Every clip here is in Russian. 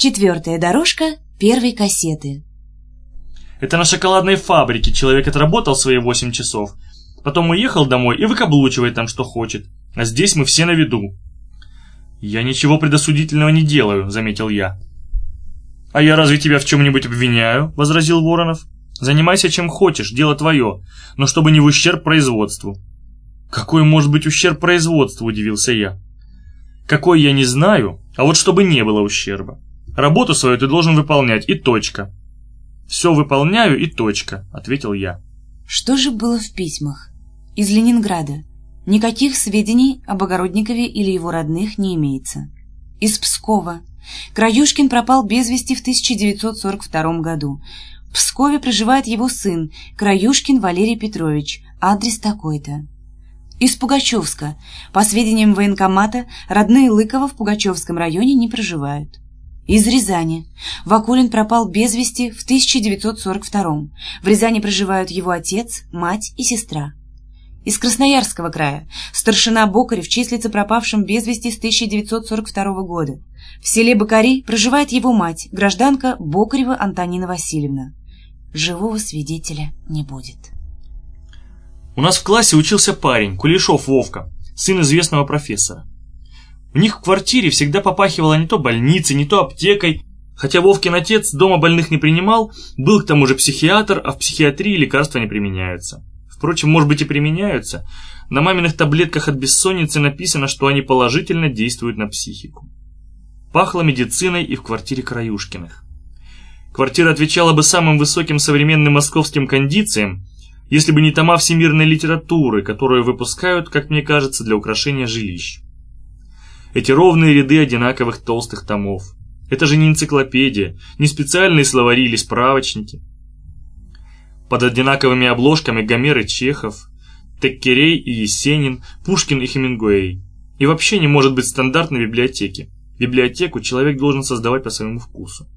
Четвертая дорожка первой кассеты. Это на шоколадной фабрике человек отработал свои восемь часов, потом уехал домой и выкаблучивает там, что хочет. А здесь мы все на виду. «Я ничего предосудительного не делаю», — заметил я. «А я разве тебя в чем-нибудь обвиняю?» — возразил Воронов. «Занимайся чем хочешь, дело твое, но чтобы не в ущерб производству». «Какой может быть ущерб производству?» — удивился я. «Какой я не знаю, а вот чтобы не было ущерба. Работу свою ты должен выполнять, и точка. Все выполняю, и точка, ответил я. Что же было в письмах? Из Ленинграда. Никаких сведений об Огородникове или его родных не имеется. Из Пскова. Краюшкин пропал без вести в 1942 году. В Пскове проживает его сын, Краюшкин Валерий Петрович. Адрес такой-то. Из Пугачевска. По сведениям военкомата, родные Лыкова в Пугачевском районе не проживают из Рязани. Вакулин пропал без вести в 1942 В Рязани проживают его отец, мать и сестра. Из Красноярского края. Старшина Бокарев числится пропавшим без вести с 1942 года. В селе Бакари проживает его мать, гражданка Бокарева Антонина Васильевна. Живого свидетеля не будет. У нас в классе учился парень, Кулешов Вовка, сын известного профессора. У них в квартире всегда попахивало не то больницей, не то аптекой, хотя Вовкин отец дома больных не принимал, был к тому же психиатр, а в психиатрии лекарства не применяются. Впрочем, может быть и применяются. На маминых таблетках от бессонницы написано, что они положительно действуют на психику. Пахло медициной и в квартире Краюшкиных. Квартира отвечала бы самым высоким современным московским кондициям, если бы не тома всемирной литературы, которую выпускают, как мне кажется, для украшения жилищ. Эти ровные ряды одинаковых толстых томов. Это же не энциклопедия, не специальные словари или справочники. Под одинаковыми обложками Гомер и Чехов, Теккерей и Есенин, Пушкин и Хемингуэй. И вообще не может быть стандартной библиотеки. Библиотеку человек должен создавать по своему вкусу.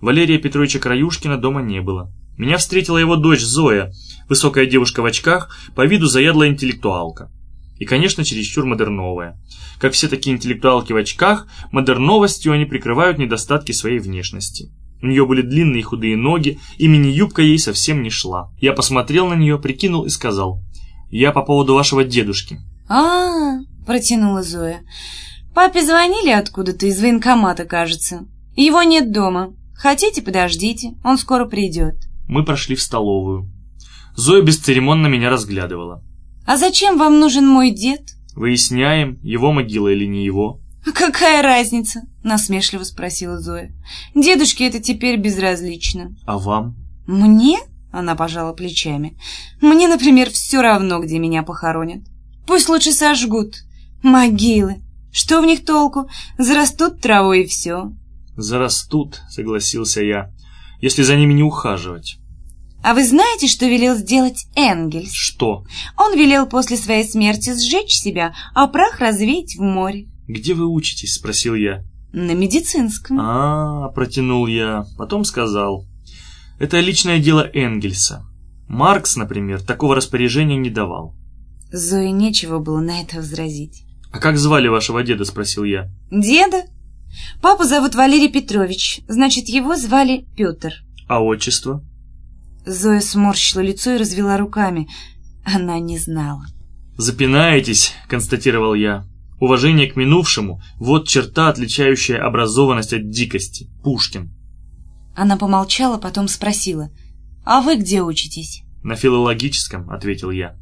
Валерия Петровича Краюшкина дома не было. Меня встретила его дочь Зоя, высокая девушка в очках, по виду заядлая интеллектуалка. И, конечно, чересчур модерновая. Как все такие интеллектуалки в очках, модерновостью они прикрывают недостатки своей внешности. У нее были длинные худые ноги, и мини-юбка ей совсем не шла. Я посмотрел на нее, прикинул и сказал, «Я по поводу вашего дедушки». а, -а, -а протянула Зоя. «Папе звонили откуда-то из военкомата, кажется. Его нет дома. Хотите, подождите, он скоро придет». Мы прошли в столовую. Зоя бесцеремонно меня разглядывала. «А зачем вам нужен мой дед?» «Выясняем, его могила или не его». «А какая разница?» — насмешливо спросила Зоя. «Дедушке это теперь безразлично». «А вам?» «Мне?» — она пожала плечами. «Мне, например, все равно, где меня похоронят. Пусть лучше сожгут. Могилы. Что в них толку? Зарастут травой и все». «Зарастут», — согласился я, — «если за ними не ухаживать». А вы знаете, что велел сделать Энгельс? Что? Он велел после своей смерти сжечь себя, а прах развеять в море. Где вы учитесь? Спросил я. На медицинском. А, -а, -а протянул я, потом сказал. Это личное дело Энгельса. Маркс, например, такого распоряжения не давал. Зое нечего было на это возразить. «А как звали вашего деда?» – спросил я. «Деда? Папу зовут Валерий Петрович, значит, его звали Петр». «А отчество?» Зоя сморщила лицо и развела руками. Она не знала. «Запинаетесь», — констатировал я. «Уважение к минувшему — вот черта, отличающая образованность от дикости. Пушкин». Она помолчала, потом спросила. «А вы где учитесь?» «На филологическом», — ответил я.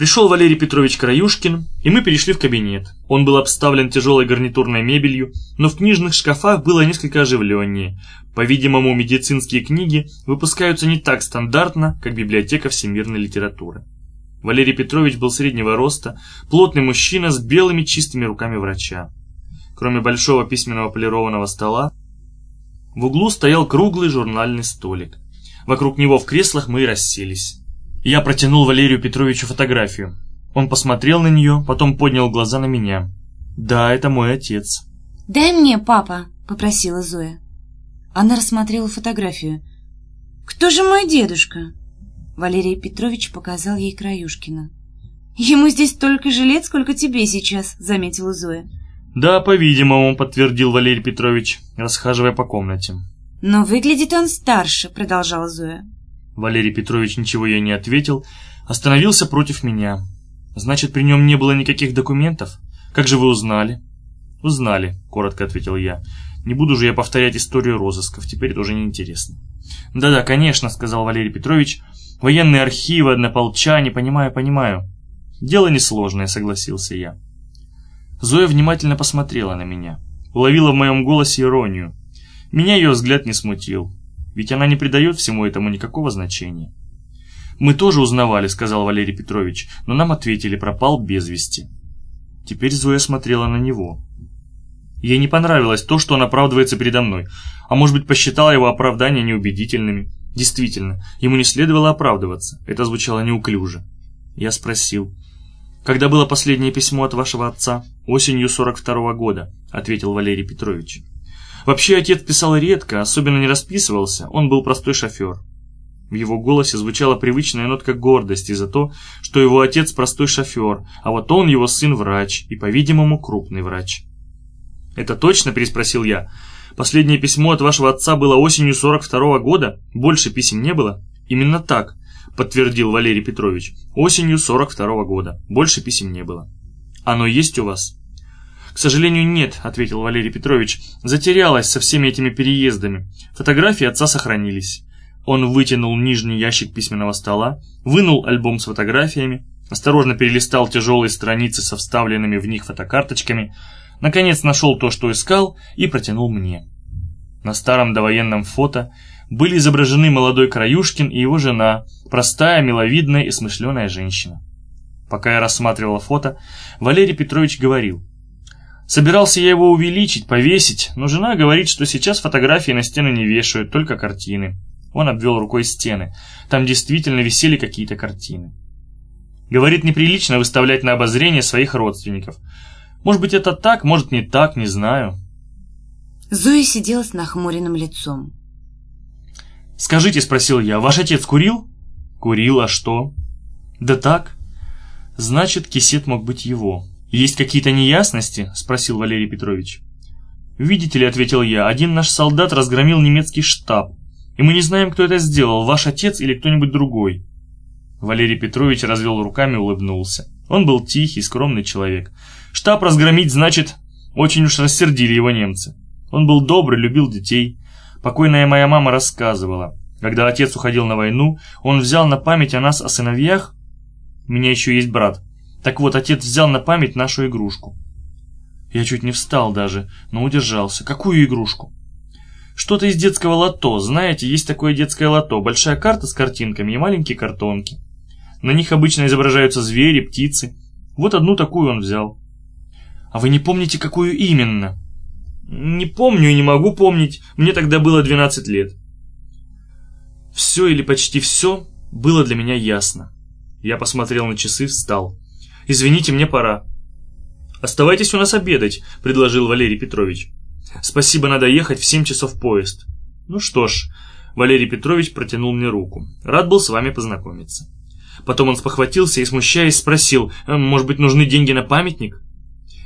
Пришел Валерий Петрович Краюшкин, и мы перешли в кабинет. Он был обставлен тяжелой гарнитурной мебелью, но в книжных шкафах было несколько оживленнее. По-видимому, медицинские книги выпускаются не так стандартно, как библиотека всемирной литературы. Валерий Петрович был среднего роста, плотный мужчина с белыми чистыми руками врача. Кроме большого письменного полированного стола, в углу стоял круглый журнальный столик. Вокруг него в креслах мы и расселись. Я протянул Валерию Петровичу фотографию. Он посмотрел на нее, потом поднял глаза на меня. «Да, это мой отец». «Дай мне, папа», — попросила Зоя. Она рассмотрела фотографию. «Кто же мой дедушка?» Валерий Петрович показал ей Краюшкина. «Ему здесь столько же лет, сколько тебе сейчас», — заметила Зоя. «Да, по-видимому», — подтвердил Валерий Петрович, расхаживая по комнате. «Но выглядит он старше», — продолжала Зоя. Валерий Петрович ничего ей не ответил, остановился против меня. «Значит, при нем не было никаких документов? Как же вы узнали?» «Узнали», — коротко ответил я. «Не буду же я повторять историю розысков, теперь это уже неинтересно». «Да-да, конечно», — сказал Валерий Петрович. «Военные архивы, однополчане, понимаю, понимаю». «Дело несложное», — согласился я. Зоя внимательно посмотрела на меня. Уловила в моем голосе иронию. Меня ее взгляд не смутил. Ведь она не придает всему этому никакого значения. «Мы тоже узнавали», — сказал Валерий Петрович, но нам ответили, пропал без вести. Теперь Зоя смотрела на него. Ей не понравилось то, что он оправдывается передо мной, а может быть посчитала его оправдания неубедительными. Действительно, ему не следовало оправдываться, это звучало неуклюже. Я спросил, «Когда было последнее письмо от вашего отца?» «Осенью 42-го года», — ответил Валерий Петрович. Вообще отец писал редко, особенно не расписывался, он был простой шофер. В его голосе звучала привычная нотка гордости за то, что его отец простой шофер, а вот он его сын врач, и, по-видимому, крупный врач. «Это точно?» – переспросил я. «Последнее письмо от вашего отца было осенью 42-го года? Больше писем не было?» «Именно так», – подтвердил Валерий Петрович. «Осенью 42-го года. Больше писем не было». «Оно есть у вас?» «К сожалению, нет», — ответил Валерий Петрович. «Затерялась со всеми этими переездами. Фотографии отца сохранились». Он вытянул нижний ящик письменного стола, вынул альбом с фотографиями, осторожно перелистал тяжелые страницы со вставленными в них фотокарточками, наконец нашел то, что искал, и протянул мне. На старом довоенном фото были изображены молодой Краюшкин и его жена, простая, миловидная и смышленая женщина. Пока я рассматривал фото, Валерий Петрович говорил. Собирался я его увеличить, повесить, но жена говорит, что сейчас фотографии на стены не вешают, только картины. Он обвел рукой стены. Там действительно висели какие-то картины. Говорит, неприлично выставлять на обозрение своих родственников. Может быть, это так, может, не так, не знаю. Зоя сидела с нахмуренным лицом. «Скажите», — спросил я, — «ваш отец курил?» «Курил, а что?» «Да так». «Значит, кисет мог быть его». «Есть какие-то неясности?» — спросил Валерий Петрович. «Видите ли», — ответил я, — «один наш солдат разгромил немецкий штаб, и мы не знаем, кто это сделал, ваш отец или кто-нибудь другой». Валерий Петрович развел руками и улыбнулся. Он был тихий, скромный человек. Штаб разгромить, значит, очень уж рассердили его немцы. Он был добрый, любил детей. Покойная моя мама рассказывала. Когда отец уходил на войну, он взял на память о нас, о сыновьях. У меня еще есть брат. Так вот, отец взял на память нашу игрушку. Я чуть не встал даже, но удержался. Какую игрушку? Что-то из детского лото. Знаете, есть такое детское лото. Большая карта с картинками и маленькие картонки. На них обычно изображаются звери, птицы. Вот одну такую он взял. А вы не помните, какую именно? Не помню и не могу помнить. Мне тогда было 12 лет. Все или почти все было для меня ясно. Я посмотрел на часы, встал. «Извините, мне пора». «Оставайтесь у нас обедать», — предложил Валерий Петрович. «Спасибо, надо ехать в семь часов поезд». «Ну что ж», — Валерий Петрович протянул мне руку. «Рад был с вами познакомиться». Потом он спохватился и, смущаясь, спросил, «Э, «Может быть, нужны деньги на памятник?»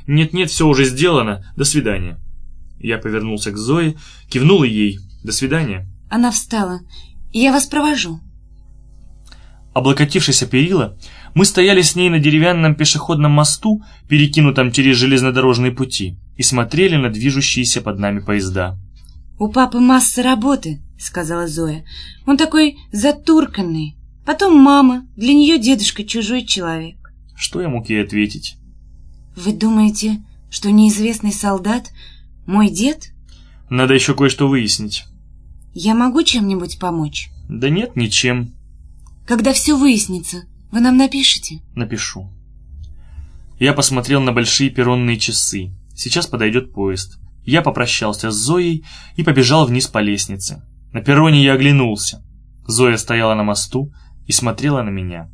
«Нет-нет, все уже сделано. До свидания». Я повернулся к Зое, кивнул ей. «До свидания». Она встала. «Я вас провожу». Облокотившись о перила, мы стояли с ней на деревянном пешеходном мосту, перекинутом через железнодорожные пути, и смотрели на движущиеся под нами поезда. «У папы масса работы», — сказала Зоя. «Он такой затурканный. Потом мама. Для нее дедушка чужой человек». Что я мог ей ответить? «Вы думаете, что неизвестный солдат мой дед?» «Надо еще кое-что выяснить». «Я могу чем-нибудь помочь?» «Да нет, ничем». «Когда все выяснится, вы нам напишите?» «Напишу». Я посмотрел на большие перронные часы. Сейчас подойдет поезд. Я попрощался с Зоей и побежал вниз по лестнице. На перроне я оглянулся. Зоя стояла на мосту и смотрела на меня.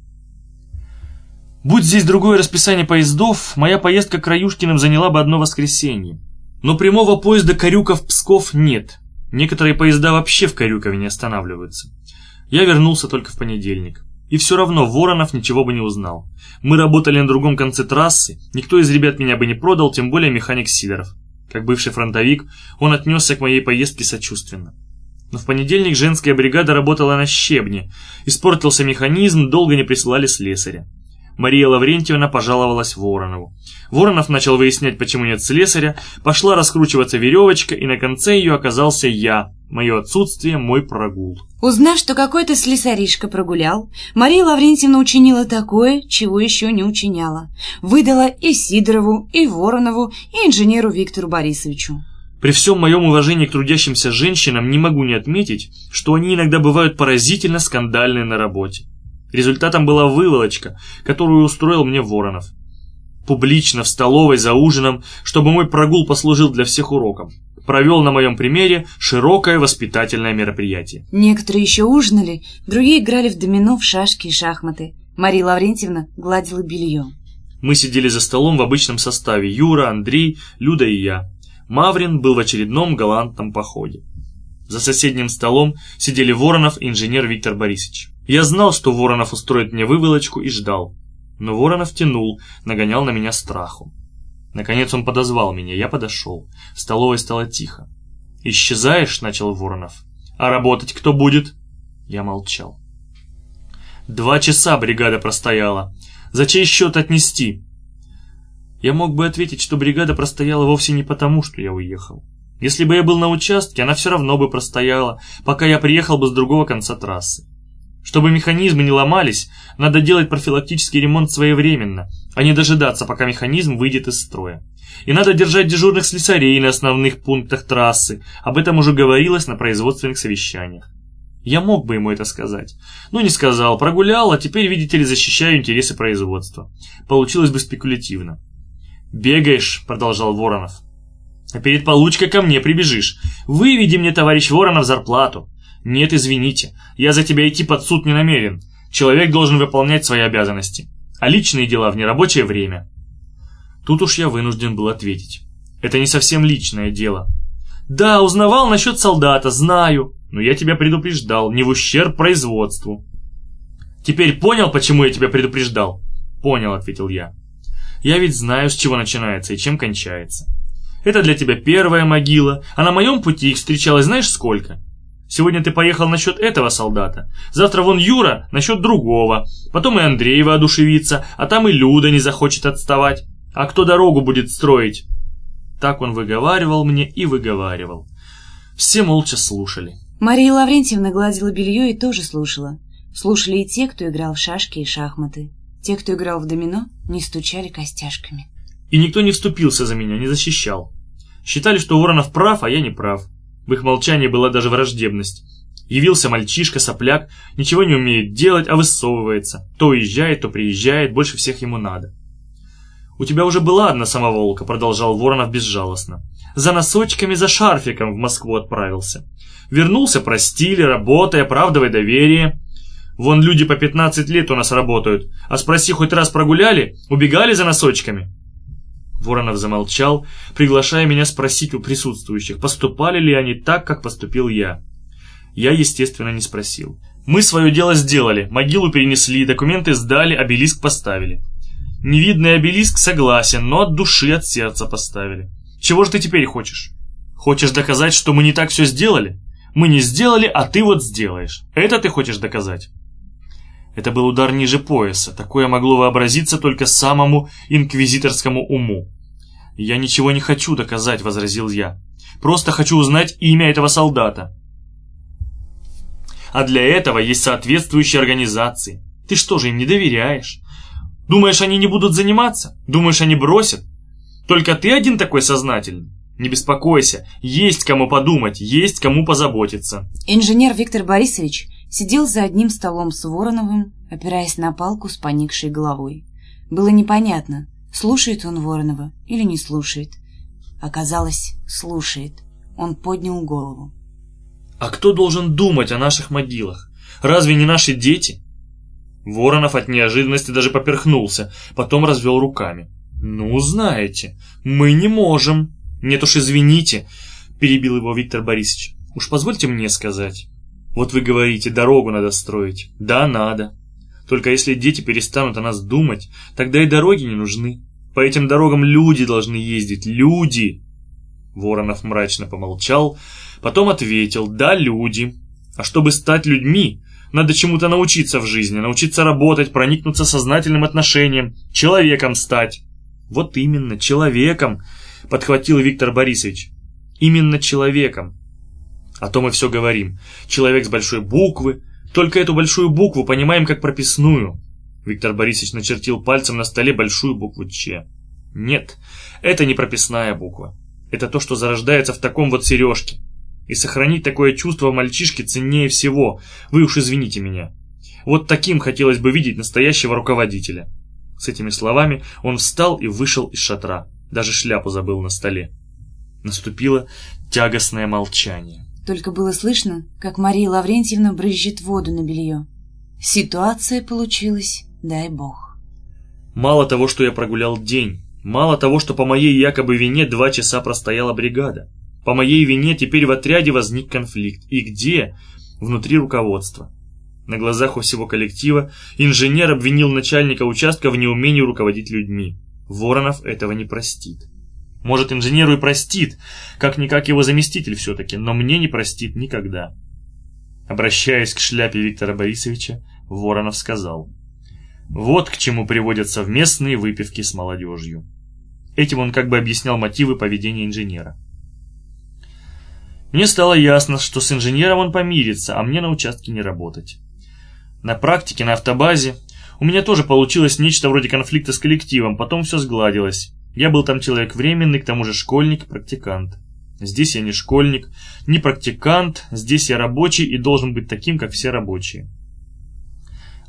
Будь здесь другое расписание поездов, моя поездка к Краюшкиным заняла бы одно воскресенье. Но прямого поезда Карюков-Псков нет. Некоторые поезда вообще в Карюкове не останавливаются. Я вернулся только в понедельник. И все равно Воронов ничего бы не узнал. Мы работали на другом конце трассы, никто из ребят меня бы не продал, тем более механик Сидоров. Как бывший фронтовик, он отнесся к моей поездке сочувственно. Но в понедельник женская бригада работала на щебне. Испортился механизм, долго не присылали слесаря. Мария Лаврентьевна пожаловалась Воронову. Воронов начал выяснять, почему нет слесаря, пошла раскручиваться веревочка, и на конце ее оказался я. Мое отсутствие, мой прогул. Узнав, что какой-то слесаришка прогулял, Мария Лаврентьевна учинила такое, чего еще не учиняла. Выдала и Сидорову, и Воронову, и инженеру Виктору Борисовичу. При всем моем уважении к трудящимся женщинам не могу не отметить, что они иногда бывают поразительно скандальны на работе. Результатом была выволочка, которую устроил мне Воронов. Публично, в столовой, за ужином, чтобы мой прогул послужил для всех уроком. Провел на моем примере широкое воспитательное мероприятие. Некоторые еще ужинали, другие играли в домино, в шашки и шахматы. Мария Лаврентьевна гладила белье. Мы сидели за столом в обычном составе. Юра, Андрей, Люда и я. Маврин был в очередном галантном походе. За соседним столом сидели Воронов и инженер Виктор Борисович. Я знал, что Воронов устроит мне выволочку и ждал. Но Воронов тянул, нагонял на меня страху. Наконец он подозвал меня, я подошел. В столовой стало тихо. «Исчезаешь?» — начал Воронов. «А работать кто будет?» Я молчал. Два часа бригада простояла. За чей счет отнести? Я мог бы ответить, что бригада простояла вовсе не потому, что я уехал. Если бы я был на участке, она все равно бы простояла, пока я приехал бы с другого конца трассы. Чтобы механизмы не ломались, надо делать профилактический ремонт своевременно, а не дожидаться, пока механизм выйдет из строя. И надо держать дежурных слесарей на основных пунктах трассы, об этом уже говорилось на производственных совещаниях. Я мог бы ему это сказать, но не сказал, прогулял, а теперь, видите ли, защищаю интересы производства. Получилось бы спекулятивно. «Бегаешь», — продолжал Воронов, — «а перед получкой ко мне прибежишь. Выведи мне, товарищ Воронов, зарплату. «Нет, извините, я за тебя идти под суд не намерен. Человек должен выполнять свои обязанности, а личные дела в нерабочее время». Тут уж я вынужден был ответить. Это не совсем личное дело. «Да, узнавал насчет солдата, знаю, но я тебя предупреждал, не в ущерб производству». «Теперь понял, почему я тебя предупреждал?» «Понял», — ответил я. «Я ведь знаю, с чего начинается и чем кончается. Это для тебя первая могила, а на моем пути их встречалось знаешь сколько? Сегодня ты поехал насчет этого солдата. Завтра вон Юра насчет другого. Потом и Андрей воодушевится, а там и Люда не захочет отставать. А кто дорогу будет строить? Так он выговаривал мне и выговаривал. Все молча слушали. Мария Лаврентьевна гладила белье и тоже слушала. Слушали и те, кто играл в шашки и шахматы. Те, кто играл в домино, не стучали костяшками. И никто не вступился за меня, не защищал. Считали, что Воронов прав, а я не прав. В их молчании была даже враждебность. Явился мальчишка-сопляк, ничего не умеет делать, а высовывается. То уезжает, то приезжает, больше всех ему надо. «У тебя уже была одна самоволка», — продолжал Воронов безжалостно. «За носочками, за шарфиком в Москву отправился. Вернулся, простили, работая, оправдывая доверие. Вон люди по 15 лет у нас работают, а спроси, хоть раз прогуляли, убегали за носочками?» Воронов замолчал, приглашая меня спросить у присутствующих, поступали ли они так, как поступил я. Я, естественно, не спросил. Мы свое дело сделали, могилу перенесли, документы сдали, обелиск поставили. Невидный обелиск согласен, но от души, от сердца поставили. Чего же ты теперь хочешь? Хочешь доказать, что мы не так все сделали? Мы не сделали, а ты вот сделаешь. Это ты хочешь доказать? Это был удар ниже пояса, такое могло вообразиться только самому инквизиторскому уму. «Я ничего не хочу доказать», — возразил я. «Просто хочу узнать имя этого солдата». «А для этого есть соответствующие организации. Ты что же им не доверяешь? Думаешь, они не будут заниматься? Думаешь, они бросят? Только ты один такой сознательный?» Не беспокойся, есть кому подумать, есть кому позаботиться. Инженер Виктор Борисович сидел за одним столом с Вороновым, опираясь на палку с поникшей головой. Было непонятно, слушает он Воронова или не слушает. Оказалось, слушает. Он поднял голову. «А кто должен думать о наших могилах? Разве не наши дети?» Воронов от неожиданности даже поперхнулся, потом развел руками. «Ну, знаете, мы не можем». «Нет уж, извините», — перебил его Виктор Борисович. «Уж позвольте мне сказать. Вот вы говорите, дорогу надо строить. Да, надо. Только если дети перестанут о нас думать, тогда и дороги не нужны. По этим дорогам люди должны ездить, люди!» Воронов мрачно помолчал, потом ответил, «Да, люди. А чтобы стать людьми, надо чему-то научиться в жизни, научиться работать, проникнуться сознательным отношением, человеком стать». «Вот именно, человеком», — подхватил Виктор Борисович. «Именно человеком. А то мы все говорим. Человек с большой буквы. Только эту большую букву понимаем как прописную. Виктор Борисович начертил пальцем на столе большую букву «Ч». Нет, это не прописная буква. Это то, что зарождается в таком вот сережке. И сохранить такое чувство в мальчишке ценнее всего. Вы уж извините меня. Вот таким хотелось бы видеть настоящего руководителя. С этими словами он встал и вышел из шатра. Даже шляпу забыл на столе. Наступило тягостное молчание. Только было слышно, как Мария Лаврентьевна брызжет воду на белье. Ситуация получилась, дай бог. Мало того, что я прогулял день, мало того, что по моей якобы вине два часа простояла бригада. По моей вине теперь в отряде возник конфликт. И где? Внутри руководства. На глазах у всего коллектива инженер обвинил начальника участка в неумении руководить людьми. Воронов этого не простит. Может, инженеру и простит, как-никак его заместитель все-таки, но мне не простит никогда. Обращаясь к шляпе Виктора Борисовича, Воронов сказал, «Вот к чему приводят совместные выпивки с молодежью». Этим он как бы объяснял мотивы поведения инженера. Мне стало ясно, что с инженером он помирится, а мне на участке не работать. На практике, на автобазе, у меня тоже получилось нечто вроде конфликта с коллективом, потом все сгладилось. Я был там человек временный, к тому же школьник, практикант. Здесь я не школьник, не практикант, здесь я рабочий и должен быть таким, как все рабочие.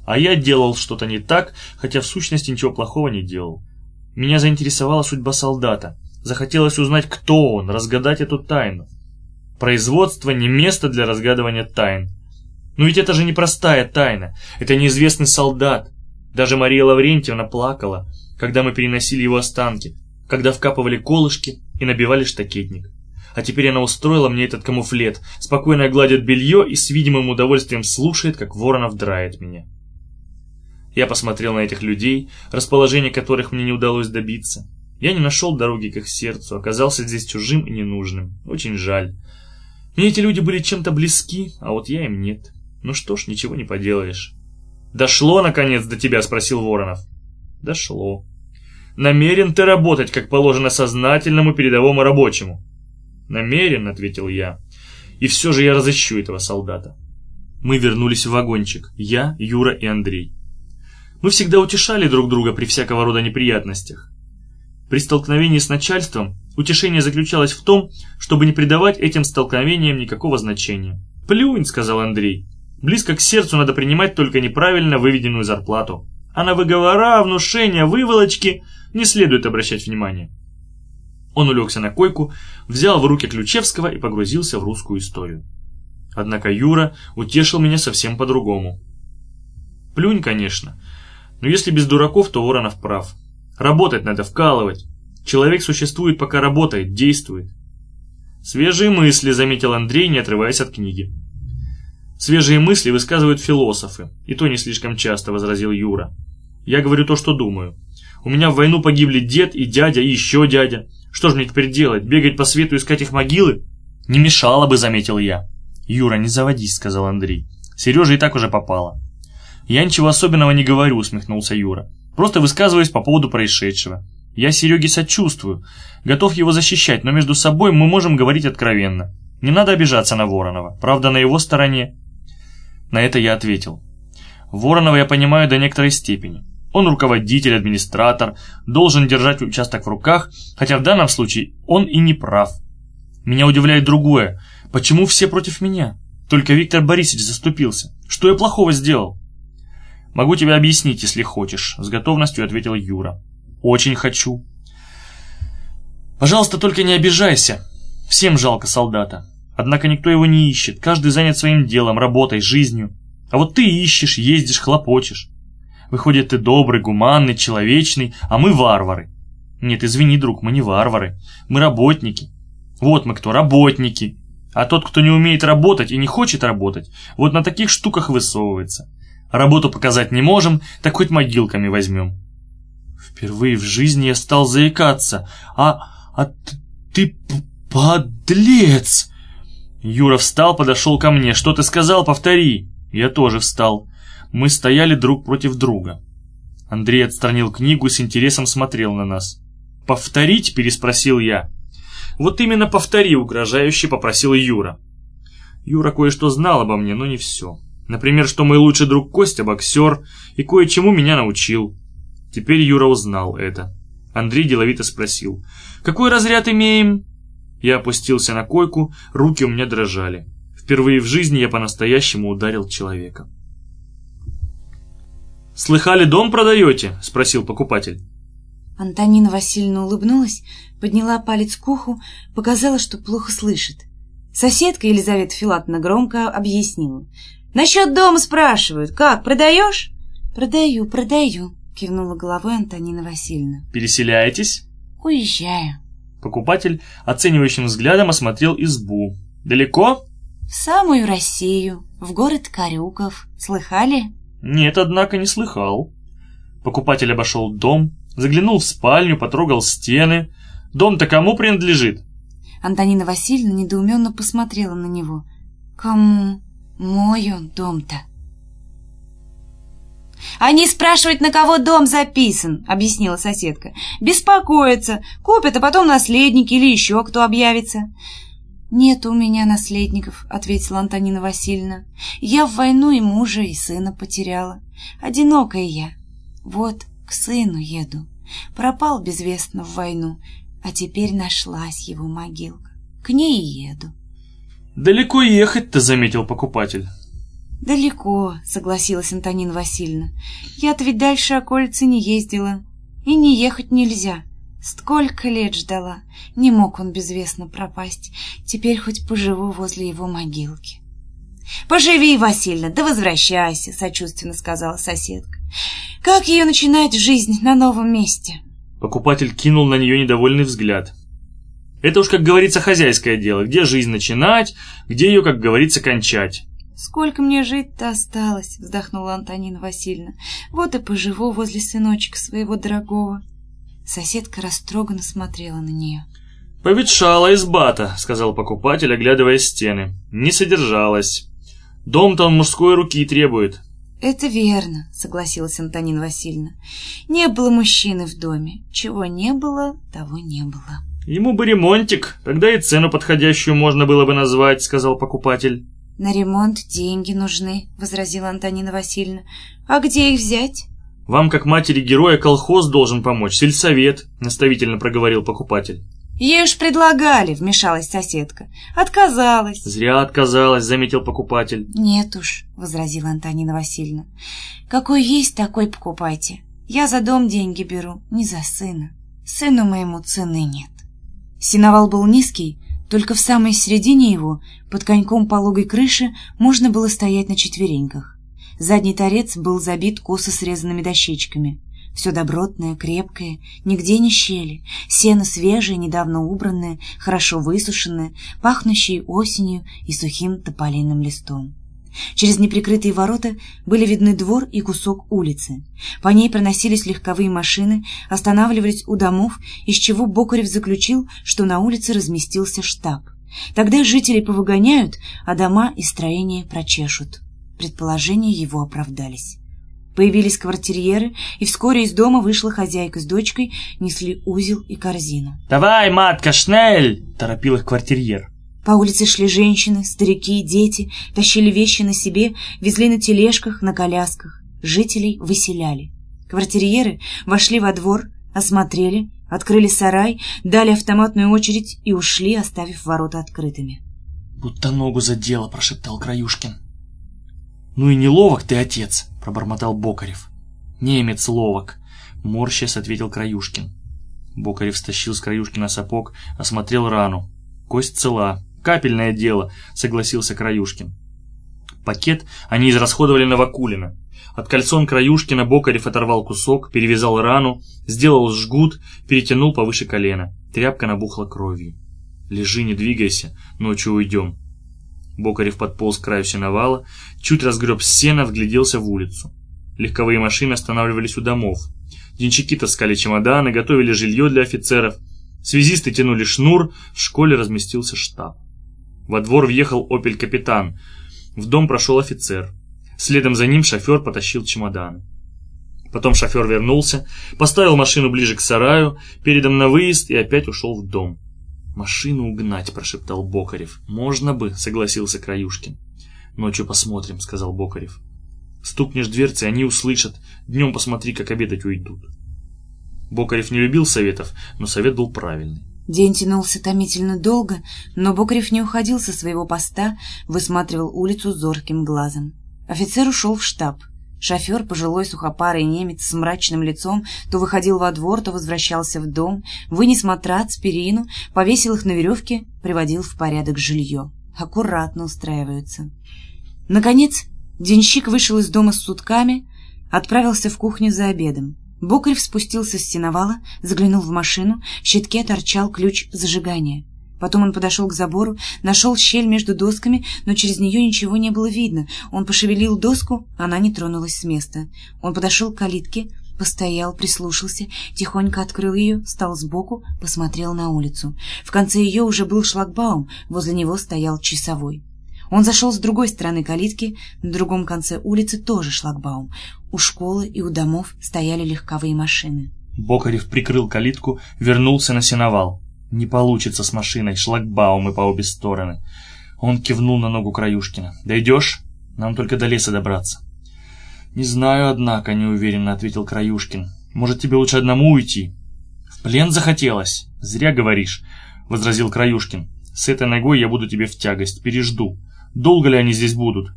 А я делал что-то не так, хотя в сущности ничего плохого не делал. Меня заинтересовала судьба солдата. Захотелось узнать, кто он, разгадать эту тайну. Производство не место для разгадывания тайн. Но ведь это же не простая тайна, это неизвестный солдат. Даже Мария Лаврентьевна плакала, когда мы переносили его останки, когда вкапывали колышки и набивали штакетник. А теперь она устроила мне этот камуфлет, спокойно гладит белье и с видимым удовольствием слушает, как Воронов драет меня. Я посмотрел на этих людей, расположение которых мне не удалось добиться. Я не нашел дороги к их сердцу, оказался здесь чужим и ненужным. Очень жаль. Мне эти люди были чем-то близки, а вот я им нет. Ну что ж, ничего не поделаешь. «Дошло, наконец, до тебя?» – спросил Воронов. «Дошло», намерен ты работать, как положено сознательному передовому рабочему?» «Намерен», — ответил я. «И все же я разыщу этого солдата». Мы вернулись в вагончик, я, Юра и Андрей. Мы всегда утешали друг друга при всякого рода неприятностях. При столкновении с начальством утешение заключалось в том, чтобы не придавать этим столкновениям никакого значения. «Плюнь», — сказал Андрей. «Близко к сердцу надо принимать только неправильно выведенную зарплату. А на выговора, внушения, выволочки не следует обращать внимания. Он улегся на койку, взял в руки Ключевского и погрузился в русскую историю. Однако Юра утешил меня совсем по-другому. Плюнь, конечно, но если без дураков, то Воронов прав. Работать надо, вкалывать. Человек существует, пока работает, действует. Свежие мысли, заметил Андрей, не отрываясь от книги. Свежие мысли высказывают философы, и то не слишком часто, возразил Юра. Я говорю то, что думаю. У меня в войну погибли дед и дядя, и еще дядя. Что же мне теперь делать? Бегать по свету, искать их могилы? Не мешало бы, заметил я. Юра, не заводись, сказал Андрей. Сережа и так уже попала. Я ничего особенного не говорю, усмехнулся Юра. Просто высказываюсь по поводу происшедшего. Я Сереге сочувствую, готов его защищать, но между собой мы можем говорить откровенно. Не надо обижаться на Воронова, правда на его стороне. На это я ответил. Воронова я понимаю до некоторой степени. Он руководитель, администратор, должен держать участок в руках, хотя в данном случае он и не прав. Меня удивляет другое. Почему все против меня? Только Виктор Борисович заступился. Что я плохого сделал? Могу тебе объяснить, если хочешь, с готовностью ответил Юра. Очень хочу. Пожалуйста, только не обижайся. Всем жалко солдата. Однако никто его не ищет, каждый занят своим делом, работой, жизнью. А вот ты ищешь, ездишь, хлопочешь. Выходит, ты добрый, гуманный, человечный, а мы варвары. Нет, извини, друг, мы не варвары. Мы работники. Вот мы кто, работники. А тот, кто не умеет работать и не хочет работать, вот на таких штуках высовывается. Работу показать не можем, так хоть могилками возьмем. Впервые в жизни я стал заикаться. А, а ты подлец! Юра встал, подошел ко мне. Что ты сказал? Повтори. Я тоже встал. Мы стояли друг против друга. Андрей отстранил книгу и с интересом смотрел на нас. «Повторить?» – переспросил я. «Вот именно повтори», – угрожающе попросил Юра. Юра кое-что знал обо мне, но не все. Например, что мой лучший друг Костя – боксер, и кое-чему меня научил. Теперь Юра узнал это. Андрей деловито спросил. «Какой разряд имеем?» Я опустился на койку, руки у меня дрожали. Впервые в жизни я по-настоящему ударил человека. «Слыхали, дом продаете?» – спросил покупатель. Антонина Васильевна улыбнулась, подняла палец к уху, показала, что плохо слышит. Соседка Елизавета Филатовна громко объяснила. «Насчет дома спрашивают. Как, продаешь?» «Продаю, продаю», — кивнула головой Антонина Васильевна. «Переселяетесь?» «Уезжаю». Покупатель оценивающим взглядом осмотрел избу. «Далеко?» «В самую Россию, в город Карюков. Слыхали?» «Нет, однако, не слыхал». Покупатель обошел дом, заглянул в спальню, потрогал стены. «Дом-то кому принадлежит?» Антонина Васильевна недоуменно посмотрела на него. «Кому? Мой он дом-то». «Они спрашивают, на кого дом записан», — объяснила соседка. «Беспокоятся. Купят, а потом наследники или еще кто объявится». «Нет у меня наследников», — ответила Антонина Васильевна. «Я в войну и мужа, и сына потеряла. Одинокая я. Вот к сыну еду. Пропал безвестно в войну, а теперь нашлась его могилка. К ней еду». «Далеко ехать-то», — заметил покупатель. «Далеко», — согласилась Антонина Васильевна. «Я-то ведь дальше околицы не ездила. И не ехать нельзя. Сколько лет ждала. Не мог он безвестно пропасть. Теперь хоть поживу возле его могилки». «Поживи, Васильевна, да возвращайся», — сочувственно сказала соседка. «Как ее начинать жизнь на новом месте?» Покупатель кинул на нее недовольный взгляд. «Это уж, как говорится, хозяйское дело. Где жизнь начинать, где ее, как говорится, кончать». «Сколько мне жить-то осталось?» — вздохнула Антонина Васильевна. «Вот и поживу возле сыночка своего дорогого». Соседка растроганно смотрела на нее. «Поветшала изба-то», — сказал покупатель, оглядывая стены. «Не содержалась. Дом-то он мужской руки требует». «Это верно», — согласилась Антонина Васильевна. «Не было мужчины в доме. Чего не было, того не было». «Ему бы ремонтик, тогда и цену подходящую можно было бы назвать», — сказал покупатель. «На ремонт деньги нужны», — возразила Антонина Васильевна. «А где их взять?» «Вам, как матери героя, колхоз должен помочь, сельсовет», — наставительно проговорил покупатель. «Ей уж предлагали», — вмешалась соседка. «Отказалась». «Зря отказалась», — заметил покупатель. «Нет уж», — возразила Антонина Васильевна. «Какой есть, такой покупайте. Я за дом деньги беру, не за сына. Сыну моему цены нет». Синовал был низкий, только в самой середине его, под коньком пологой крыши, можно было стоять на четвереньках. Задний торец был забит косо срезанными дощечками. Все добротное, крепкое, нигде не щели, сено свежее, недавно убранное, хорошо высушенное, пахнущее осенью и сухим тополиным листом. Через неприкрытые ворота были видны двор и кусок улицы. По ней проносились легковые машины, останавливались у домов, из чего Бокарев заключил, что на улице разместился штаб. Тогда жители повыгоняют, а дома и строения прочешут. Предположения его оправдались. Появились квартирьеры, и вскоре из дома вышла хозяйка с дочкой, несли узел и корзину. «Давай, матка, шнель!» – торопил их квартирьер. По улице шли женщины, старики, дети, тащили вещи на себе, везли на тележках, на колясках. Жителей выселяли. Квартирьеры вошли во двор, осмотрели, открыли сарай, дали автоматную очередь и ушли, оставив ворота открытыми. «Будто ногу задело», — прошептал Краюшкин. «Ну и не ловок ты, отец», — пробормотал Бокарев. «Немец ловок», — морщась ответил Краюшкин. Бокарев стащил с Краюшкина сапог, осмотрел рану. Кость цела, Капельное дело, согласился Краюшкин. Пакет они израсходовали на Вакулина. От кольцон Краюшкина Бокарев оторвал кусок, перевязал рану, сделал жгут, перетянул повыше колена. Тряпка набухла кровью. «Лежи, не двигайся, ночью уйдем». Бокарев подполз к краю сеновала, чуть разгреб сено, вгляделся в улицу. Легковые машины останавливались у домов. Денщики таскали чемоданы, готовили жилье для офицеров. Связисты тянули шнур, в школе разместился штаб. Во двор въехал «Опель-капитан». В дом прошел офицер. Следом за ним шофер потащил чемоданы. Потом шофер вернулся, поставил машину ближе к сараю, передом на выезд и опять ушел в дом. «Машину угнать», — прошептал Бокарев. «Можно бы», — согласился Краюшкин. «Ночью посмотрим», — сказал Бокарев. «Стукнешь дверцы, они услышат. Днем посмотри, как обедать уйдут». Бокарев не любил советов, но совет был правильный. День тянулся томительно долго, но Бокарев не уходил со своего поста, высматривал улицу зорким глазом. Офицер ушел в штаб. Шофер, пожилой сухопарый немец с мрачным лицом, то выходил во двор, то возвращался в дом, вынес матрац, перину, повесил их на веревке, приводил в порядок жилье. Аккуратно устраиваются. Наконец, денщик вышел из дома с сутками, отправился в кухню за обедом. Бокарев спустился с сеновала, заглянул в машину, в щитке торчал ключ зажигания. Потом он подошел к забору, нашел щель между досками, но через нее ничего не было видно. Он пошевелил доску, она не тронулась с места. Он подошел к калитке, постоял, прислушался, тихонько открыл ее, стал сбоку, посмотрел на улицу. В конце ее уже был шлагбаум, возле него стоял часовой. Он зашел с другой стороны калитки, на другом конце улицы тоже шлагбаум. У школы и у домов стояли легковые машины. Бокарев прикрыл калитку, вернулся на сеновал. Не получится с машиной, шлагбаумы по обе стороны. Он кивнул на ногу Краюшкина. «Дойдешь? Нам только до леса добраться». «Не знаю, однако», — неуверенно ответил Краюшкин. «Может, тебе лучше одному уйти?» «В плен захотелось?» «Зря говоришь», — возразил Краюшкин. «С этой ногой я буду тебе в тягость, пережду. Долго ли они здесь будут?»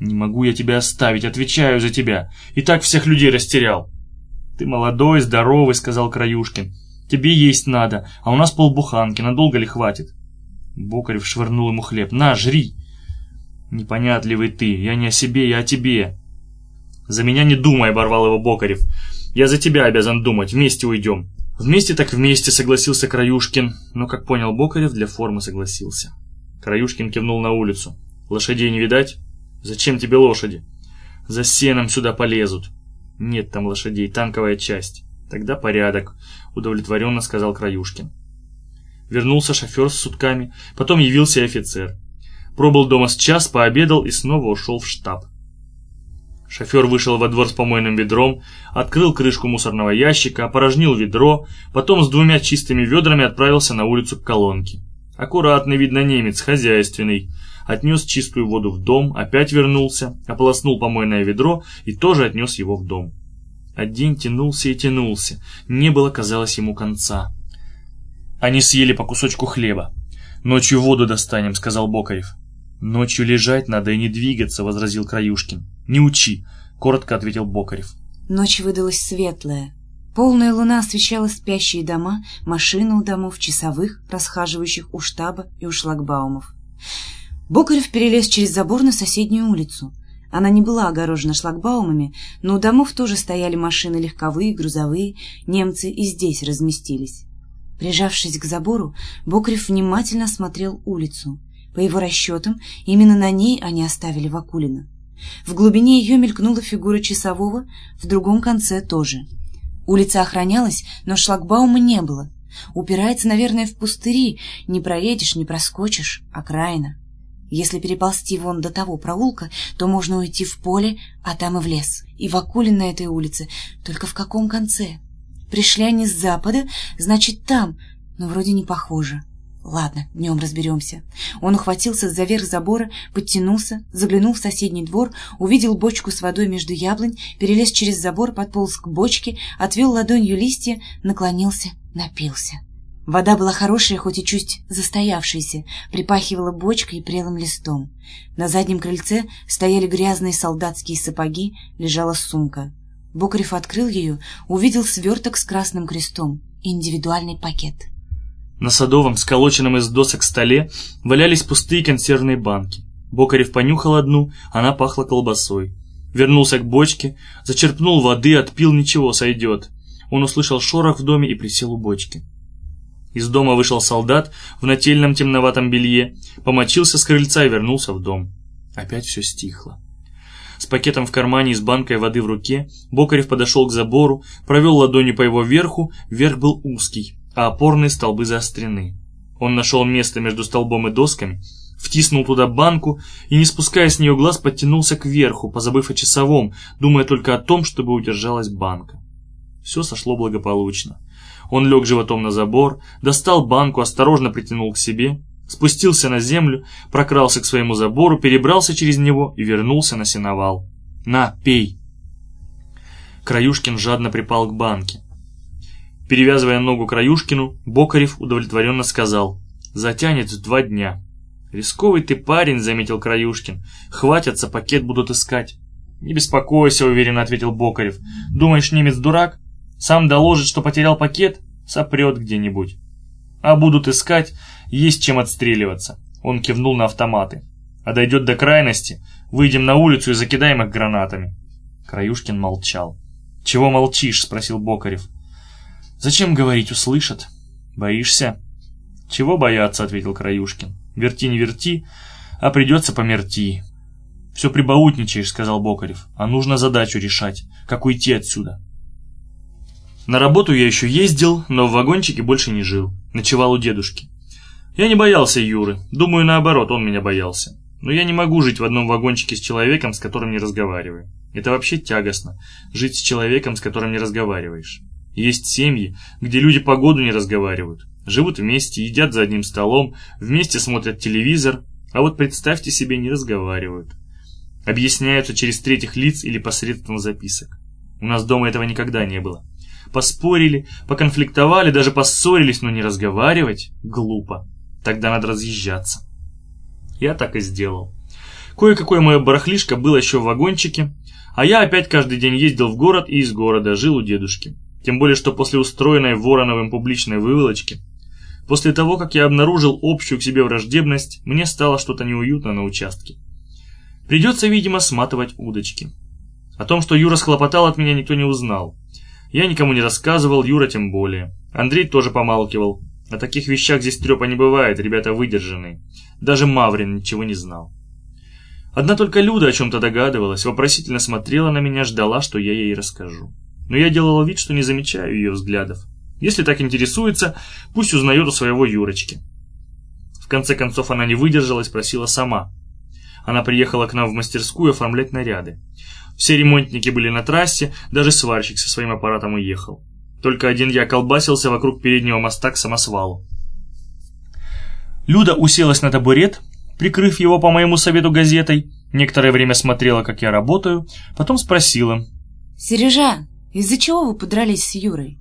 «Не могу я тебя оставить, отвечаю за тебя. И так всех людей растерял». «Ты молодой, здоровый», — сказал Краюшкин. Тебе есть надо, а у нас полбуханки, надолго ли хватит?» Бокарев швырнул ему хлеб. «На, жри!» «Непонятливый ты, я не о себе, я о тебе!» «За меня не думай!» — оборвал его Бокарев. «Я за тебя обязан думать, вместе уйдем!» «Вместе так вместе!» — согласился Краюшкин, но, как понял Бокарев, для формы согласился. Краюшкин кивнул на улицу. «Лошадей не видать? Зачем тебе лошади?» «За сеном сюда полезут!» «Нет там лошадей, танковая часть!» «Тогда порядок удовлетворенно сказал Краюшкин. Вернулся шофер с сутками, потом явился офицер. Пробыл дома с час, пообедал и снова ушел в штаб. Шофер вышел во двор с помойным ведром, открыл крышку мусорного ящика, опорожнил ведро, потом с двумя чистыми ведрами отправился на улицу к колонке. Аккуратный, видно, немец, хозяйственный. Отнес чистую воду в дом, опять вернулся, ополоснул помойное ведро и тоже отнес его в дом. А день тянулся и тянулся, не было, казалось, ему конца. Они съели по кусочку хлеба. «Ночью воду достанем», — сказал Бокарев. «Ночью лежать надо и не двигаться», — возразил Краюшкин. «Не учи», — коротко ответил Бокарев. Ночь выдалась светлая. Полная луна освещала спящие дома, машины у домов, часовых, расхаживающих у штаба и у шлагбаумов. Бокарев перелез через забор на соседнюю улицу. Она не была огорожена шлагбаумами, но у домов тоже стояли машины легковые, грузовые, немцы и здесь разместились. Прижавшись к забору, Бокрев внимательно осмотрел улицу. По его расчетам, именно на ней они оставили Вакулина. В глубине ее мелькнула фигура часового, в другом конце тоже. Улица охранялась, но шлагбаума не было. Упирается, наверное, в пустыри, не проедешь, не проскочишь, окраина. Если переползти вон до того проулка, то можно уйти в поле, а там и в лес. И Вакулин на этой улице. Только в каком конце? Пришли они с запада, значит, там. Но вроде не похоже. Ладно, днем разберемся. Он ухватился за верх забора, подтянулся, заглянул в соседний двор, увидел бочку с водой между яблонь, перелез через забор, подполз к бочке, отвел ладонью листья, наклонился, напился. Вода была хорошая, хоть и чуть застоявшаяся, припахивала бочкой и прелым листом. На заднем крыльце стояли грязные солдатские сапоги, лежала сумка. Бокарев открыл ее, увидел сверток с красным крестом и индивидуальный пакет. На садовом, сколоченном из досок столе, валялись пустые консервные банки. Бокарев понюхал одну, она пахла колбасой. Вернулся к бочке, зачерпнул воды, отпил, ничего, сойдет. Он услышал шорох в доме и присел у бочки. Из дома вышел солдат в нательном темноватом белье, помочился с крыльца и вернулся в дом. Опять все стихло. С пакетом в кармане и с банкой воды в руке Бокарев подошел к забору, провел ладонью по его верху, верх был узкий, а опорные столбы заострены. Он нашел место между столбом и досками, втиснул туда банку и, не спуская с нее глаз, подтянулся к верху, позабыв о часовом, думая только о том, чтобы удержалась банка. Все сошло благополучно. Он лег животом на забор, достал банку, осторожно притянул к себе, спустился на землю, прокрался к своему забору, перебрался через него и вернулся на сеновал. «На, пей!» Краюшкин жадно припал к банке. Перевязывая ногу Краюшкину, Бокарев удовлетворенно сказал «Затянет два дня». «Рисковый ты парень», — заметил Краюшкин. «Хватятся, пакет будут искать». «Не беспокойся», — уверенно ответил Бокарев. «Думаешь, немец дурак? Сам доложит, что потерял пакет, сопрет где-нибудь. А будут искать, есть чем отстреливаться. Он кивнул на автоматы. А дойдет до крайности, выйдем на улицу и закидаем их гранатами. Краюшкин молчал. «Чего молчишь?» — спросил Бокарев. «Зачем говорить, услышат?» «Боишься?» «Чего бояться?» — ответил Краюшкин. «Верти не верти, а придется померти». «Все прибаутничаешь», — сказал Бокарев. «А нужно задачу решать, как уйти отсюда». На работу я еще ездил, но в вагончике больше не жил. Ночевал у дедушки. Я не боялся Юры. Думаю, наоборот, он меня боялся. Но я не могу жить в одном вагончике с человеком, с которым не разговариваю. Это вообще тягостно. Жить с человеком, с которым не разговариваешь. Есть семьи, где люди по году не разговаривают. Живут вместе, едят за одним столом, вместе смотрят телевизор. А вот представьте себе, не разговаривают. Объясняются через третьих лиц или посредством записок. У нас дома этого никогда не было. Поспорили, поконфликтовали, даже поссорились, но не разговаривать глупо. Тогда надо разъезжаться. Я так и сделал. Кое-какое мое барахлишко было еще в вагончике, а я опять каждый день ездил в город и из города, жил у дедушки. Тем более, что после устроенной Вороновым публичной выволочки, после того, как я обнаружил общую к себе враждебность, мне стало что-то неуютно на участке. Придется, видимо, сматывать удочки. О том, что Юра схлопотал от меня, никто не узнал. Я никому не рассказывал, Юра тем более. Андрей тоже помалкивал. О таких вещах здесь трепа не бывает, ребята выдержанные. Даже Маврин ничего не знал. Одна только Люда о чем-то догадывалась, вопросительно смотрела на меня, ждала, что я ей расскажу. Но я делал вид, что не замечаю ее взглядов. Если так интересуется, пусть узнает у своего Юрочки. В конце концов она не выдержала и спросила сама. Она приехала к нам в мастерскую оформлять наряды. Все ремонтники были на трассе, даже сварщик со своим аппаратом уехал. Только один я колбасился вокруг переднего моста к самосвалу. Люда уселась на табурет, прикрыв его по моему совету газетой, некоторое время смотрела, как я работаю, потом спросила. «Сережа, из-за чего вы подрались с Юрой?»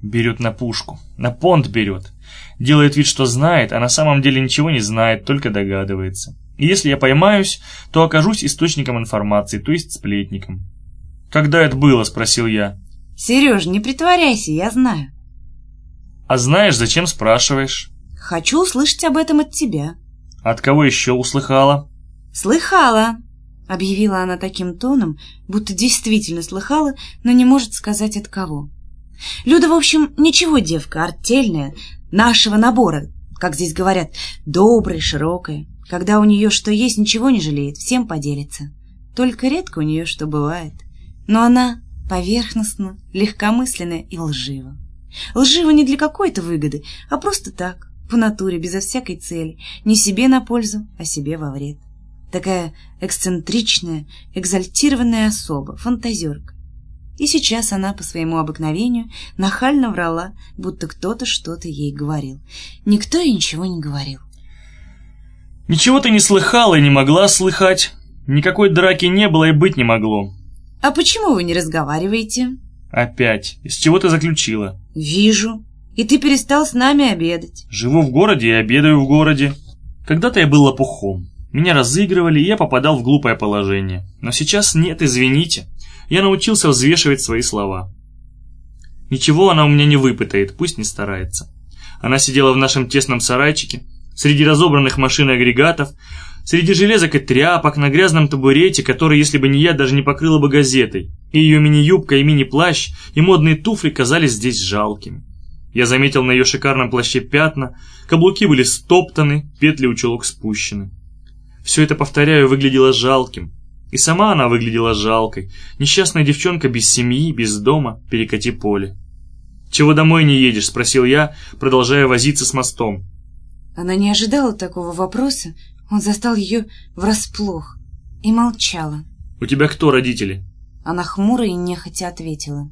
Берет на пушку. На понт берет. Делает вид, что знает, а на самом деле ничего не знает, только догадывается. И если я поймаюсь, то окажусь источником информации, то есть сплетником. «Когда это было?» – спросил я. «Сереж, не притворяйся, я знаю». «А знаешь, зачем спрашиваешь?» «Хочу услышать об этом от тебя». «От кого еще услыхала?» «Слыхала», — объявила она таким тоном, будто действительно слыхала, но не может сказать от кого. «Люда, в общем, ничего девка, артельная, нашего набора, как здесь говорят, добрая, широкая. Когда у нее что есть, ничего не жалеет, всем поделится. Только редко у нее что бывает. Но она поверхностно, легкомысленно и лжива. Лжива не для какой-то выгоды, а просто так, по натуре, безо всякой цели, не себе на пользу, а себе во вред. Такая эксцентричная, экзальтированная особа, фантазерка. И сейчас она по своему обыкновению нахально врала, будто кто-то что-то ей говорил. Никто ей ничего не говорил. Ничего ты не слыхала и не могла слыхать. Никакой драки не было и быть не могло. А почему вы не разговариваете? Опять. Из чего ты заключила? Вижу. И ты перестал с нами обедать. Живу в городе и обедаю в городе. Когда-то я был лопухом. Меня разыгрывали, и я попадал в глупое положение. Но сейчас нет, извините. Я научился взвешивать свои слова. Ничего она у меня не выпытает, пусть не старается. Она сидела в нашем тесном сарайчике, среди разобранных машин и агрегатов, среди железок и тряпок, на грязном табурете, который, если бы не я, даже не покрыла бы газетой. И ее мини-юбка, и мини-плащ, и модные туфли казались здесь жалкими. Я заметил на ее шикарном плаще пятна, каблуки были стоптаны, петли у чулок спущены. Все это, повторяю, выглядело жалким. И сама она выглядела жалкой. Несчастная девчонка без семьи, без дома, перекати поле. «Чего домой не едешь?» – спросил я, продолжая возиться с мостом. Она не ожидала такого вопроса, он застал ее врасплох и молчала. «У тебя кто родители?» Она хмуро и нехотя ответила.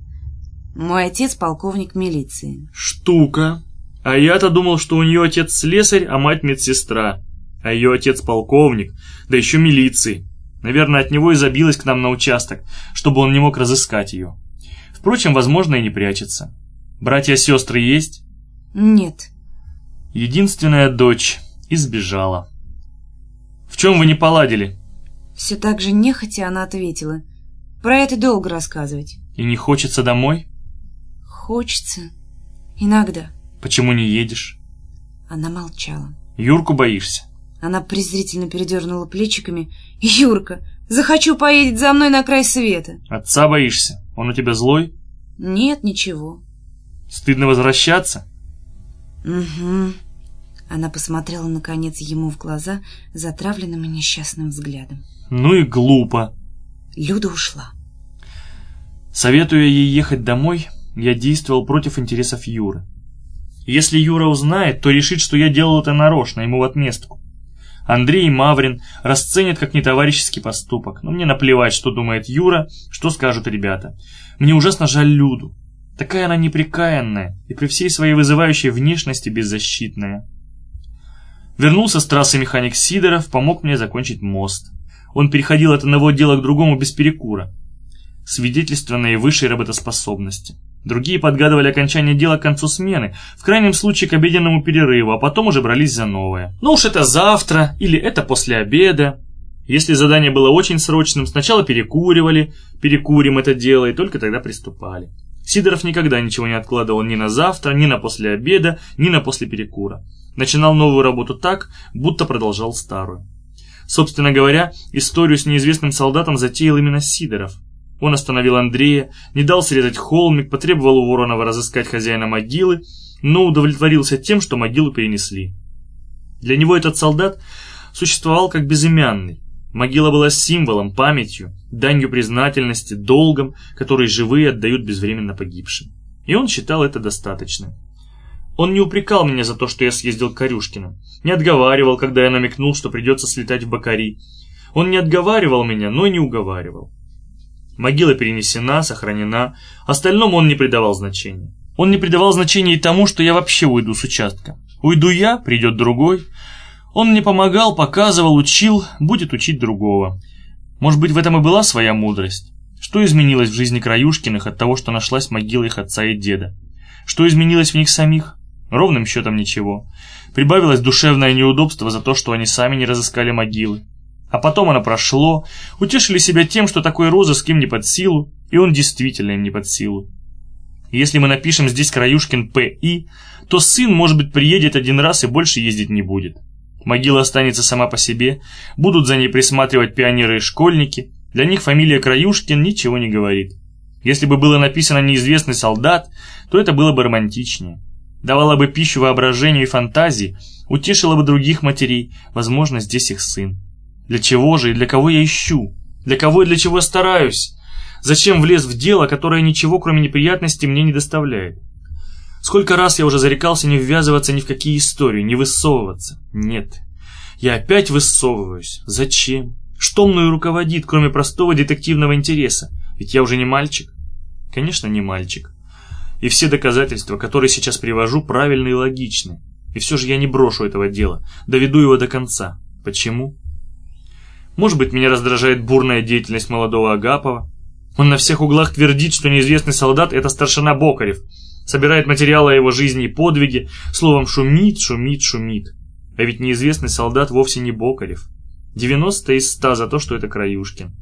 «Мой отец полковник милиции». «Штука! А я-то думал, что у нее отец слесарь, а мать медсестра. А ее отец полковник, да еще милиции. Наверное, от него и забилась к нам на участок, чтобы он не мог разыскать ее. Впрочем, возможно, и не прячется. Братья-сестры есть? Нет. Единственная дочь избежала. В чем вы не поладили? Все так же нехотя она ответила. Про это долго рассказывать. И не хочется домой? Хочется. Иногда. Почему не едешь? Она молчала. Юрку боишься? Она презрительно передернула плечиками. «Юрка, захочу поедет за мной на край света». «Отца боишься? Он у тебя злой?» «Нет, ничего». «Стыдно возвращаться?» «Угу». Она посмотрела, наконец, ему в глаза затравленным и несчастным взглядом. «Ну и глупо». Люда ушла. Советуя ей ехать домой, я действовал против интересов Юры. Если Юра узнает, то решит, что я делал это нарочно, ему в отместку. Андрей Маврин расценят как нетоварищеский поступок. Но мне наплевать, что думает Юра, что скажут ребята. Мне ужасно жаль Люду. Такая она неприкаянная и при всей своей вызывающей внешности беззащитная. Вернулся с трассы механик Сидоров, помог мне закончить мост. Он переходил от одного дела к другому без перекура. Свидетельство наивысшей работоспособности. Другие подгадывали окончание дела к концу смены, в крайнем случае к обеденному перерыву, а потом уже брались за новое. Ну уж это завтра, или это после обеда. Если задание было очень срочным, сначала перекуривали, перекурим это дело, и только тогда приступали. Сидоров никогда ничего не откладывал ни на завтра, ни на после обеда, ни на после перекура. Начинал новую работу так, будто продолжал старую. Собственно говоря, историю с неизвестным солдатом затеял именно Сидоров – он остановил Андрея, не дал срезать холмик, потребовал у Воронова разыскать хозяина могилы, но удовлетворился тем, что могилу перенесли. Для него этот солдат существовал как безымянный. Могила была символом, памятью, данью признательности, долгом, который живые отдают безвременно погибшим. И он считал это достаточным. Он не упрекал меня за то, что я съездил к Корюшкиным, не отговаривал, когда я намекнул, что придется слетать в Бакари. Он не отговаривал меня, но и не уговаривал. Могила перенесена, сохранена. Остальному он не придавал значения. Он не придавал значения и тому, что я вообще уйду с участка. Уйду я, придет другой. Он мне помогал, показывал, учил, будет учить другого. Может быть, в этом и была своя мудрость. Что изменилось в жизни Краюшкиных от того, что нашлась могила их отца и деда? Что изменилось в них самих? Ровным счетом ничего. Прибавилось душевное неудобство за то, что они сами не разыскали могилы. А потом оно прошло, утешили себя тем, что такой розыск им не под силу, и он действительно им не под силу. Если мы напишем здесь Краюшкин П.И., то сын, может быть, приедет один раз и больше ездить не будет. Могила останется сама по себе, будут за ней присматривать пионеры и школьники, для них фамилия Краюшкин ничего не говорит. Если бы было написано «неизвестный солдат», то это было бы романтичнее. Давало бы пищу воображению и фантазии, утешило бы других матерей, возможно, здесь их сын. Для чего же и для кого я ищу? Для кого и для чего стараюсь? Зачем влез в дело, которое ничего, кроме неприятностей, мне не доставляет? Сколько раз я уже зарекался не ввязываться ни в какие истории, не высовываться. Нет. Я опять высовываюсь. Зачем? Что мною руководит, кроме простого детективного интереса? Ведь я уже не мальчик. Конечно, не мальчик. И все доказательства, которые сейчас привожу, правильны и логичны. И все же я не брошу этого дела, доведу его до конца. Почему? Может быть, меня раздражает бурная деятельность молодого Агапова. Он на всех углах твердит, что неизвестный солдат – это старшина Бокарев. Собирает материалы о его жизни и подвиге, словом шумит, шумит, шумит. А ведь неизвестный солдат вовсе не Бокарев. 90 из 100 за то, что это Краюшкин.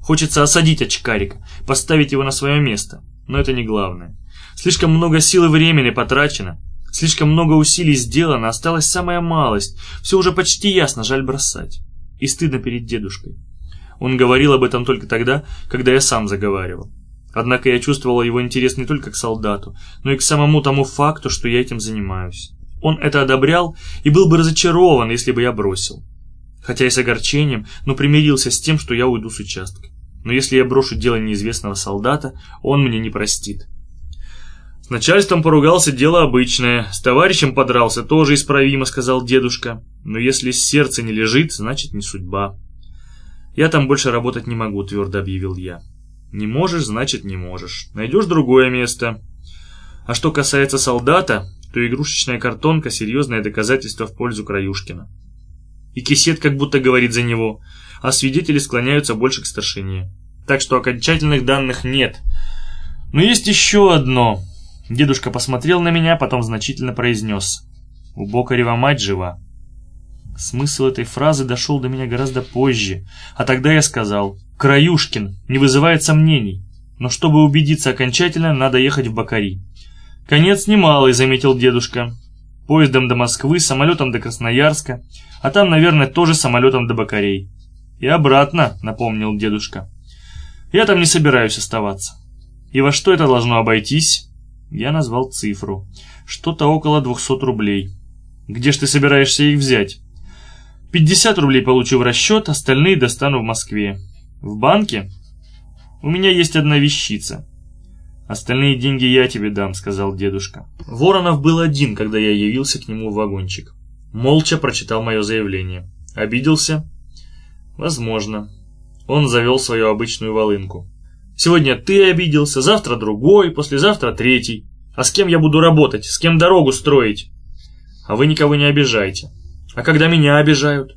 Хочется осадить очкарика, поставить его на свое место. Но это не главное. Слишком много сил и времени потрачено. Слишком много усилий сделано, осталась самая малость. Все уже почти ясно, жаль бросать и стыдно перед дедушкой. Он говорил об этом только тогда, когда я сам заговаривал. Однако я чувствовал его интерес не только к солдату, но и к самому тому факту, что я этим занимаюсь. Он это одобрял и был бы разочарован, если бы я бросил. Хотя и с огорчением, но примирился с тем, что я уйду с участка. Но если я брошу дело неизвестного солдата, он мне не простит. С начальством поругался, дело обычное. С товарищем подрался, тоже исправимо, сказал дедушка. Но если сердце не лежит, значит не судьба. Я там больше работать не могу, твердо объявил я. Не можешь, значит не можешь. Найдешь другое место. А что касается солдата, то игрушечная картонка – серьезное доказательство в пользу Краюшкина. И кисет как будто говорит за него, а свидетели склоняются больше к старшине. Так что окончательных данных нет. Но есть еще одно. Дедушка посмотрел на меня, потом значительно произнес. У Бокарева мать жива. Смысл этой фразы дошел до меня гораздо позже, а тогда я сказал «Краюшкин, не вызывает сомнений, но чтобы убедиться окончательно, надо ехать в Бакари». «Конец немалый», — заметил дедушка. «Поездом до Москвы, самолетом до Красноярска, а там, наверное, тоже самолетом до Бакарей». «И обратно», — напомнил дедушка. «Я там не собираюсь оставаться». «И во что это должно обойтись?» Я назвал цифру. «Что-то около двухсот рублей». «Где ж ты собираешься их взять?» 50 рублей получу в расчет, остальные достану в Москве. В банке? У меня есть одна вещица. Остальные деньги я тебе дам, сказал дедушка. Воронов был один, когда я явился к нему в вагончик. Молча прочитал мое заявление. Обиделся? Возможно. Он завел свою обычную волынку. Сегодня ты обиделся, завтра другой, послезавтра третий. А с кем я буду работать, с кем дорогу строить? А вы никого не обижайте. А когда меня обижают?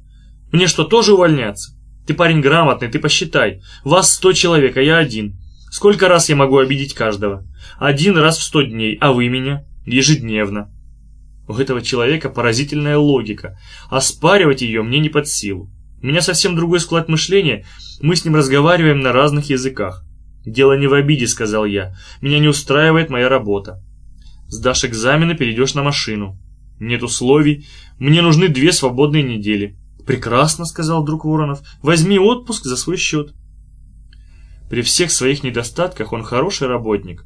Мне что, тоже увольняться? Ты парень грамотный, ты посчитай. Вас сто человек, а я один. Сколько раз я могу обидеть каждого? Один раз в сто дней, а вы меня? Ежедневно. У этого человека поразительная логика. Оспаривать ее мне не под силу. У меня совсем другой склад мышления, мы с ним разговариваем на разных языках. «Дело не в обиде», — сказал я. «Меня не устраивает моя работа. Сдашь экзамены, перейдешь на машину. Нет условий. Мне нужны две свободные недели. Прекрасно, сказал друг Воронов. Возьми отпуск за свой счет. При всех своих недостатках он хороший работник.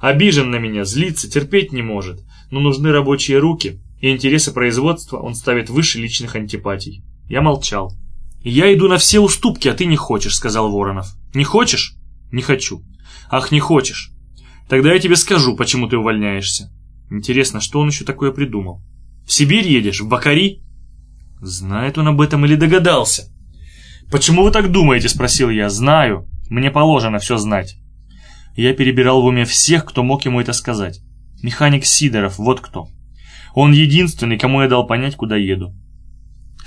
Обижен на меня, злится, терпеть не может. Но нужны рабочие руки, и интересы производства он ставит выше личных антипатий. Я молчал. «Я иду на все уступки, а ты не хочешь», — сказал Воронов. «Не хочешь?» «Не хочу». «Ах, не хочешь. Тогда я тебе скажу, почему ты увольняешься. Интересно, что он еще такое придумал? В Сибирь едешь? В Бакари? Знает он об этом или догадался? Почему вы так думаете? Спросил я. Знаю. Мне положено все знать. Я перебирал в уме всех, кто мог ему это сказать. Механик Сидоров, вот кто. Он единственный, кому я дал понять, куда еду.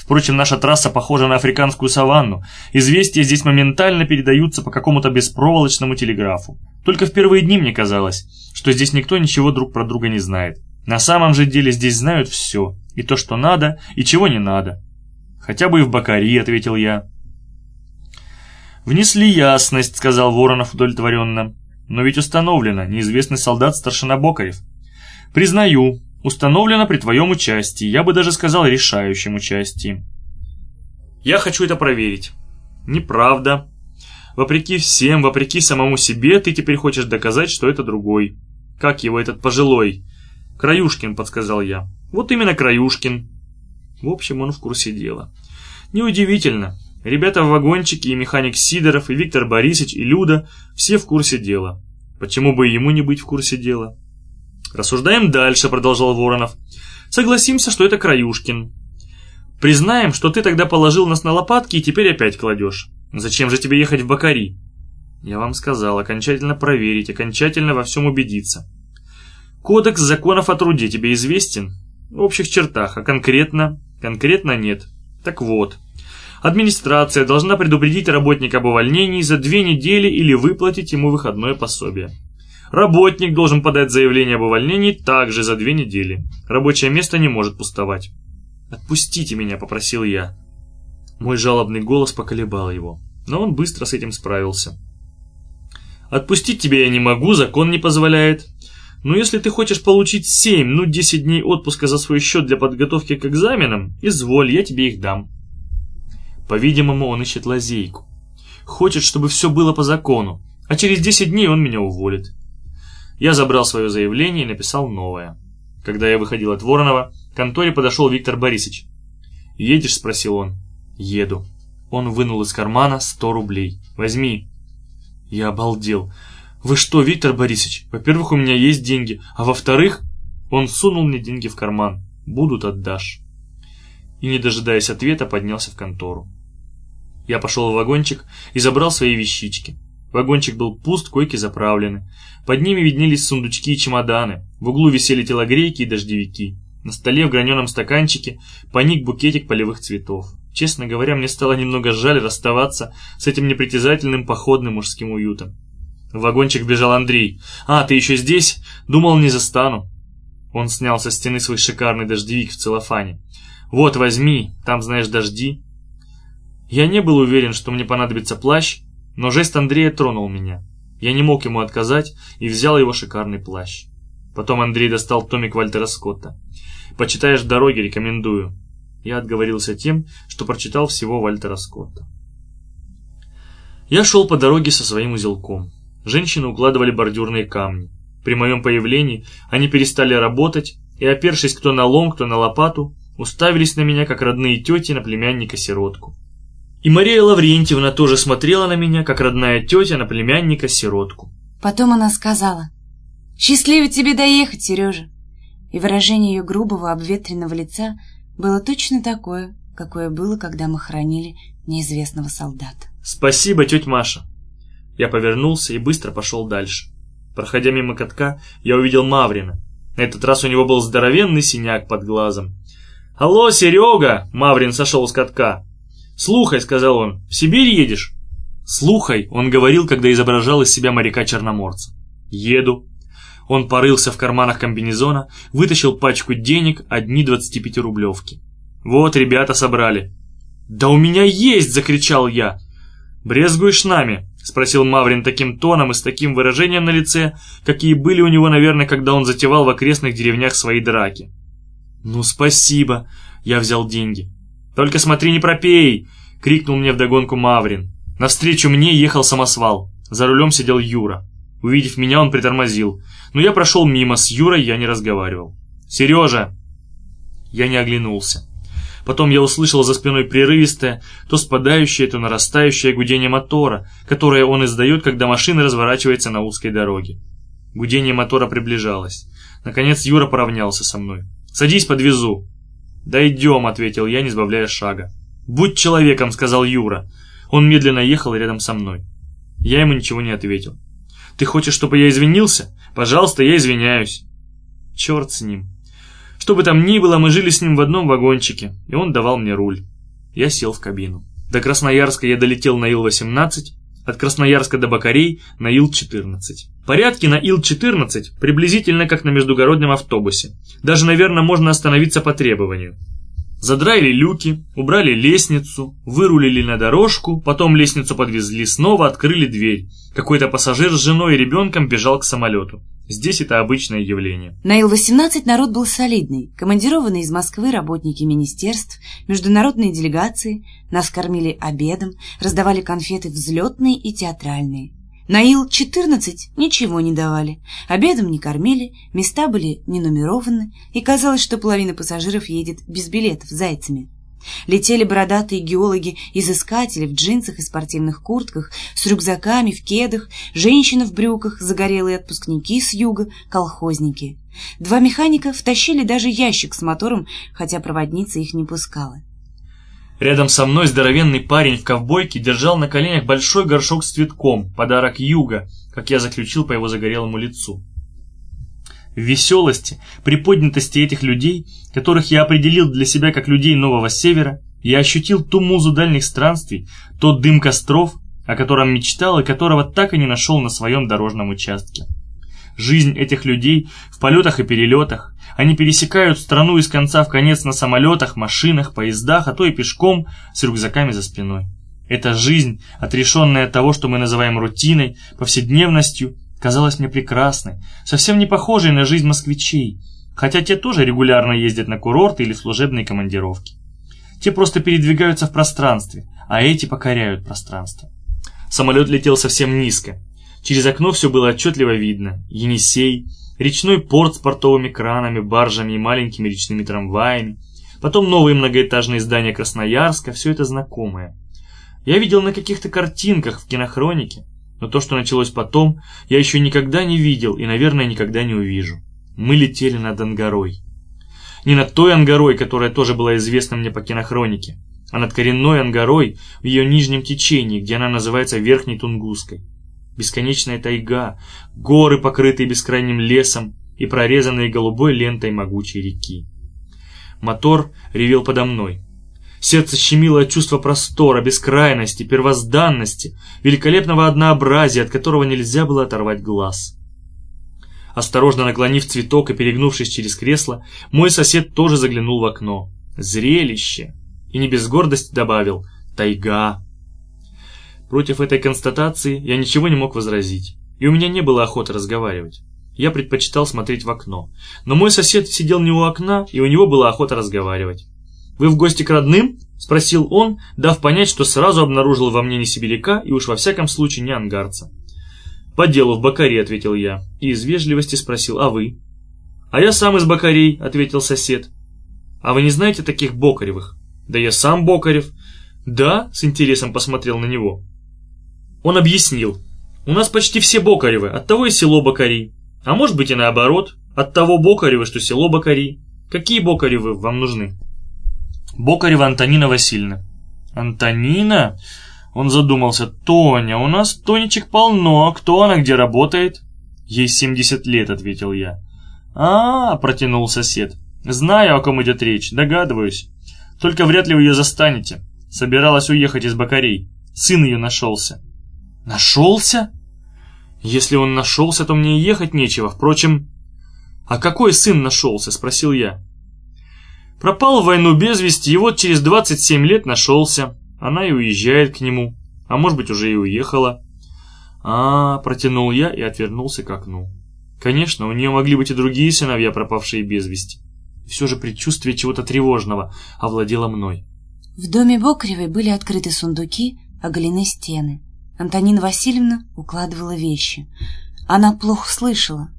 Впрочем, наша трасса похожа на африканскую саванну. Известия здесь моментально передаются по какому-то беспроволочному телеграфу. Только в первые дни мне казалось, что здесь никто ничего друг про друга не знает. На самом же деле здесь знают все. И то, что надо, и чего не надо. Хотя бы и в Бакари, ответил я. «Внесли ясность», — сказал Воронов удовлетворенно. «Но ведь установлено, неизвестный солдат старшина Бокарев». «Признаю, установлено при твоем участии, я бы даже сказал решающем участии. Я хочу это проверить. Неправда. Вопреки всем, вопреки самому себе, ты теперь хочешь доказать, что это другой. Как его этот пожилой? Краюшкин, подсказал я. Вот именно Краюшкин. В общем, он в курсе дела. Неудивительно. Ребята в вагончике, и механик Сидоров, и Виктор Борисович, и Люда, все в курсе дела. Почему бы ему не быть в курсе дела? Рассуждаем дальше, продолжал Воронов. Согласимся, что это Краюшкин. Признаем, что ты тогда положил нас на лопатки и теперь опять кладешь. Зачем же тебе ехать в Бакари? Я вам сказал, окончательно проверить, окончательно во всем убедиться. Кодекс законов о труде тебе известен? В общих чертах, а конкретно? Конкретно нет. Так вот, администрация должна предупредить работника об увольнении за две недели или выплатить ему выходное пособие. Работник должен подать заявление об увольнении также за две недели. Рабочее место не может пустовать. «Отпустите меня», — попросил я. Мой жалобный голос поколебал его, но он быстро с этим справился. «Отпустить тебя я не могу, закон не позволяет. Но если ты хочешь получить семь, ну десять дней отпуска за свой счет для подготовки к экзаменам, изволь, я тебе их дам». По-видимому, он ищет лазейку. Хочет, чтобы все было по закону. а через 10 дней он меня уволит. Я забрал свое заявление и написал новое. Когда я выходил от Воронова, к конторе подошел Виктор Борисович. «Едешь?» – спросил он. «Еду». Он вынул из кармана 100 рублей. «Возьми». Я обалдел. «Вы что, Виктор Борисович? Во-первых, у меня есть деньги, а во-вторых...» Он сунул мне деньги в карман. «Будут, отдашь». И, не дожидаясь ответа, поднялся в контору. Я пошел в вагончик и забрал свои вещички. Вагончик был пуст, койки заправлены. Под ними виднелись сундучки и чемоданы. В углу висели телогрейки и дождевики. На столе в граненом стаканчике поник букетик полевых цветов. Честно говоря, мне стало немного жаль расставаться с этим непритязательным походным мужским уютом. В вагончик бежал Андрей. «А, ты еще здесь? Думал, не застану». Он снял со стены свой шикарный дождевик в целлофане. «Вот, возьми, там, знаешь, дожди». Я не был уверен, что мне понадобится плащ, но жест Андрея тронул меня. Я не мог ему отказать и взял его шикарный плащ. Потом Андрей достал томик Вальтера Скотта. «Почитаешь в дороге, рекомендую». Я отговорился тем, что прочитал всего Вальтера Скотта. Я шел по дороге со своим узелком. Женщины укладывали бордюрные камни. При моем появлении они перестали работать и, опершись кто на лом, кто на лопату, уставились на меня, как родные тети на племянника-сиротку. И Мария Лаврентьевна тоже смотрела на меня, как родная тетя на племянника-сиротку. Потом она сказала, «Счастливо тебе доехать, Сережа!» И выражение ее грубого, обветренного лица было точно такое, какое было, когда мы хоронили неизвестного солдата. «Спасибо, тетя Маша!» Я повернулся и быстро пошел дальше. Проходя мимо катка, я увидел Маврина. На этот раз у него был здоровенный синяк под глазом. «Алло, Серега!» — Маврин сошел с катка. «Слухай», — сказал он, — «в Сибирь едешь?» «Слухай», — он говорил, когда изображал из себя моряка-черноморца. «Еду». Он порылся в карманах комбинезона, вытащил пачку денег, одни 25-рублевки. «Вот, ребята собрали». «Да у меня есть!» — закричал я. «Брезгуешь нами?» — спросил Маврин таким тоном и с таким выражением на лице, какие были у него, наверное, когда он затевал в окрестных деревнях свои драки. «Ну, спасибо!» — я взял деньги. «Только смотри, не пропей!» — крикнул мне вдогонку Маврин. Навстречу мне ехал самосвал. За рулем сидел Юра. Увидев меня, он притормозил. Но я прошел мимо, с Юрой я не разговаривал. «Сережа!» Я не оглянулся. Потом я услышал за спиной прерывистое, то спадающее, то нарастающее гудение мотора, которое он издает, когда машина разворачивается на узкой дороге. Гудение мотора приближалось. Наконец Юра поравнялся со мной. «Садись, подвезу!» «Дойдем», — ответил я, не сбавляя шага. «Будь человеком», — сказал Юра. Он медленно ехал рядом со мной. Я ему ничего не ответил. «Ты хочешь, чтобы я извинился? Пожалуйста, я извиняюсь». Черт с ним. Что бы там ни было, мы жили с ним в одном вагончике, и он давал мне руль. Я сел в кабину. До Красноярска я долетел на Ил-18, от Красноярска до Бакарей на Ил-14. Порядки на Ил-14 приблизительно как на междугородном автобусе. Даже, наверное, можно остановиться по требованию. Задраили люки, убрали лестницу, вырулили на дорожку, потом лестницу подвезли снова, открыли дверь. Какой-то пассажир с женой и ребенком бежал к самолету. Здесь это обычное явление. На Ил-18 народ был солидный. Командированные из Москвы работники министерств, международные делегации. Нас кормили обедом, раздавали конфеты взлетные и театральные. На Ил-14 ничего не давали, обедом не кормили, места были не нумерованы, и казалось, что половина пассажиров едет без билетов зайцами. Летели бородатые геологи-изыскатели в джинсах и спортивных куртках, с рюкзаками, в кедах, женщины в брюках, загорелые отпускники с юга, колхозники. Два механика втащили даже ящик с мотором, хотя проводница их не пускала. Рядом со мной здоровенный парень в ковбойке держал на коленях большой горшок с цветком, подарок юга, как я заключил по его загорелому лицу. В веселости, приподнятости этих людей, которых я определил для себя как людей Нового Севера, я ощутил ту музу дальних странствий, тот дым костров, о котором мечтал и которого так и не нашел на своем дорожном участке. Жизнь этих людей в полетах и перелетах, они пересекают страну из конца в конец на самолетах, машинах, поездах, а то и пешком с рюкзаками за спиной. Эта жизнь, отрешенная от того, что мы называем рутиной, повседневностью, казалась мне прекрасной, совсем не похожей на жизнь москвичей, хотя те тоже регулярно ездят на курорты или служебные командировки. Те просто передвигаются в пространстве, а эти покоряют пространство. Самолет летел совсем низко. Через окно все было отчетливо видно. Енисей, речной порт с портовыми кранами, баржами и маленькими речными трамваями, потом новые многоэтажные здания Красноярска, все это знакомое. Я видел на каких-то картинках в кинохронике, но то, что началось потом, я еще никогда не видел и, наверное, никогда не увижу. Мы летели над Ангарой. Не над той Ангарой, которая тоже была известна мне по кинохронике, а над коренной Ангарой в ее нижнем течении, где она называется Верхней Тунгусской. Бесконечная тайга, горы, покрытые бескрайним лесом и прорезанные голубой лентой могучей реки. Мотор ревел подо мной. Сердце щемило от чувства простора, бескрайности, первозданности, великолепного однообразия, от которого нельзя было оторвать глаз. Осторожно наклонив цветок и перегнувшись через кресло, мой сосед тоже заглянул в окно. Зрелище! И не без гордости добавил «Тайга!». Против этой констатации я ничего не мог возразить, и у меня не было охоты разговаривать. Я предпочитал смотреть в окно. Но мой сосед сидел не у окна, и у него была охота разговаривать. «Вы в гости к родным?» – спросил он, дав понять, что сразу обнаружил во мне не сибиряка и уж во всяком случае не ангарца. «По делу в Бакаре», – ответил я, и из вежливости спросил, «А вы?» «А я сам из Бакарей», – ответил сосед. «А вы не знаете таких Бокаревых?» «Да я сам Бокарев». «Да?» – с интересом посмотрел на него. Он объяснил. «У нас почти все Бокаревы, оттого и село Бакари. А может быть и наоборот, от того Бокаревы, что село Бакари. Какие Бокаревы вам нужны?» Бокарева Антонина Васильевна. «Антонина?» Он задумался. «Тоня, у нас Тонечек полно. Кто она, где работает?» «Ей 70 лет», — ответил я. а, протянул сосед. «Знаю, о ком идет речь, догадываюсь. Только вряд ли вы ее застанете. Собиралась уехать из Бакарей. Сын ее нашелся». «Нашелся?» «Если он нашелся, то мне ехать нечего. Впрочем...» «А какой сын нашелся?» — спросил я. Пропал в войну без вести, и вот через 27 лет нашелся. Она и уезжает к нему. А может быть, уже и уехала. а, -а, -а протянул я и отвернулся к окну. Конечно, у нее могли быть и другие сыновья, пропавшие без вести. Все же предчувствие чего-то тревожного овладело мной. В доме Бокаревой были открыты сундуки, оголены стены. Антонина Васильевна укладывала вещи. Она плохо слышала.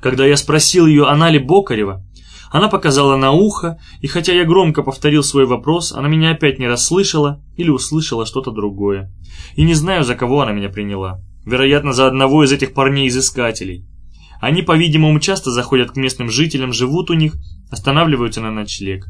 Когда я спросил ее, она ли Бокарева, она показала на ухо, и хотя я громко повторил свой вопрос, она меня опять не расслышала или услышала что-то другое. И не знаю, за кого она меня приняла. Вероятно, за одного из этих парней-изыскателей. Они, по-видимому, часто заходят к местным жителям, живут у них, останавливаются на ночлег.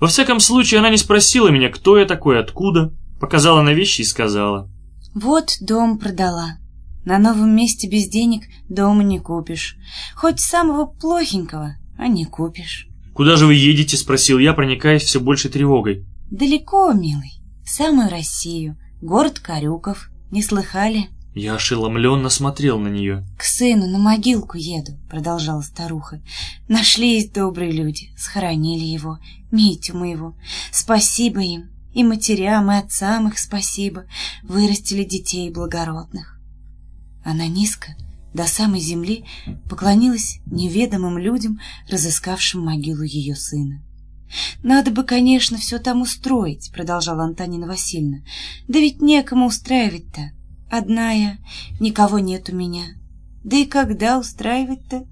Во всяком случае, она не спросила меня, кто я такой, откуда, показала на вещи и сказала. «Вот дом продала. На новом месте без денег дома не купишь. Хоть самого плохенького, а не купишь. «Куда же вы едете?» — спросил я, проникаясь все большей тревогой. «Далеко, милый, в самую Россию, город Карюков. Не слыхали?» Я ошеломленно смотрел на нее. «К сыну на могилку еду», — продолжала старуха. «Нашлись добрые люди, схоронили его, Митю моего. Спасибо им, и матерям, и отцам их спасибо, вырастили детей благородных». Она низко, до самой земли поклонилась неведомым людям, разыскавшим могилу ее сына. «Надо бы, конечно, все там устроить», — продолжала Антонина Васильевна. «Да ведь некому устраивать-то. Одна я, никого нет у меня. Да и когда устраивать-то?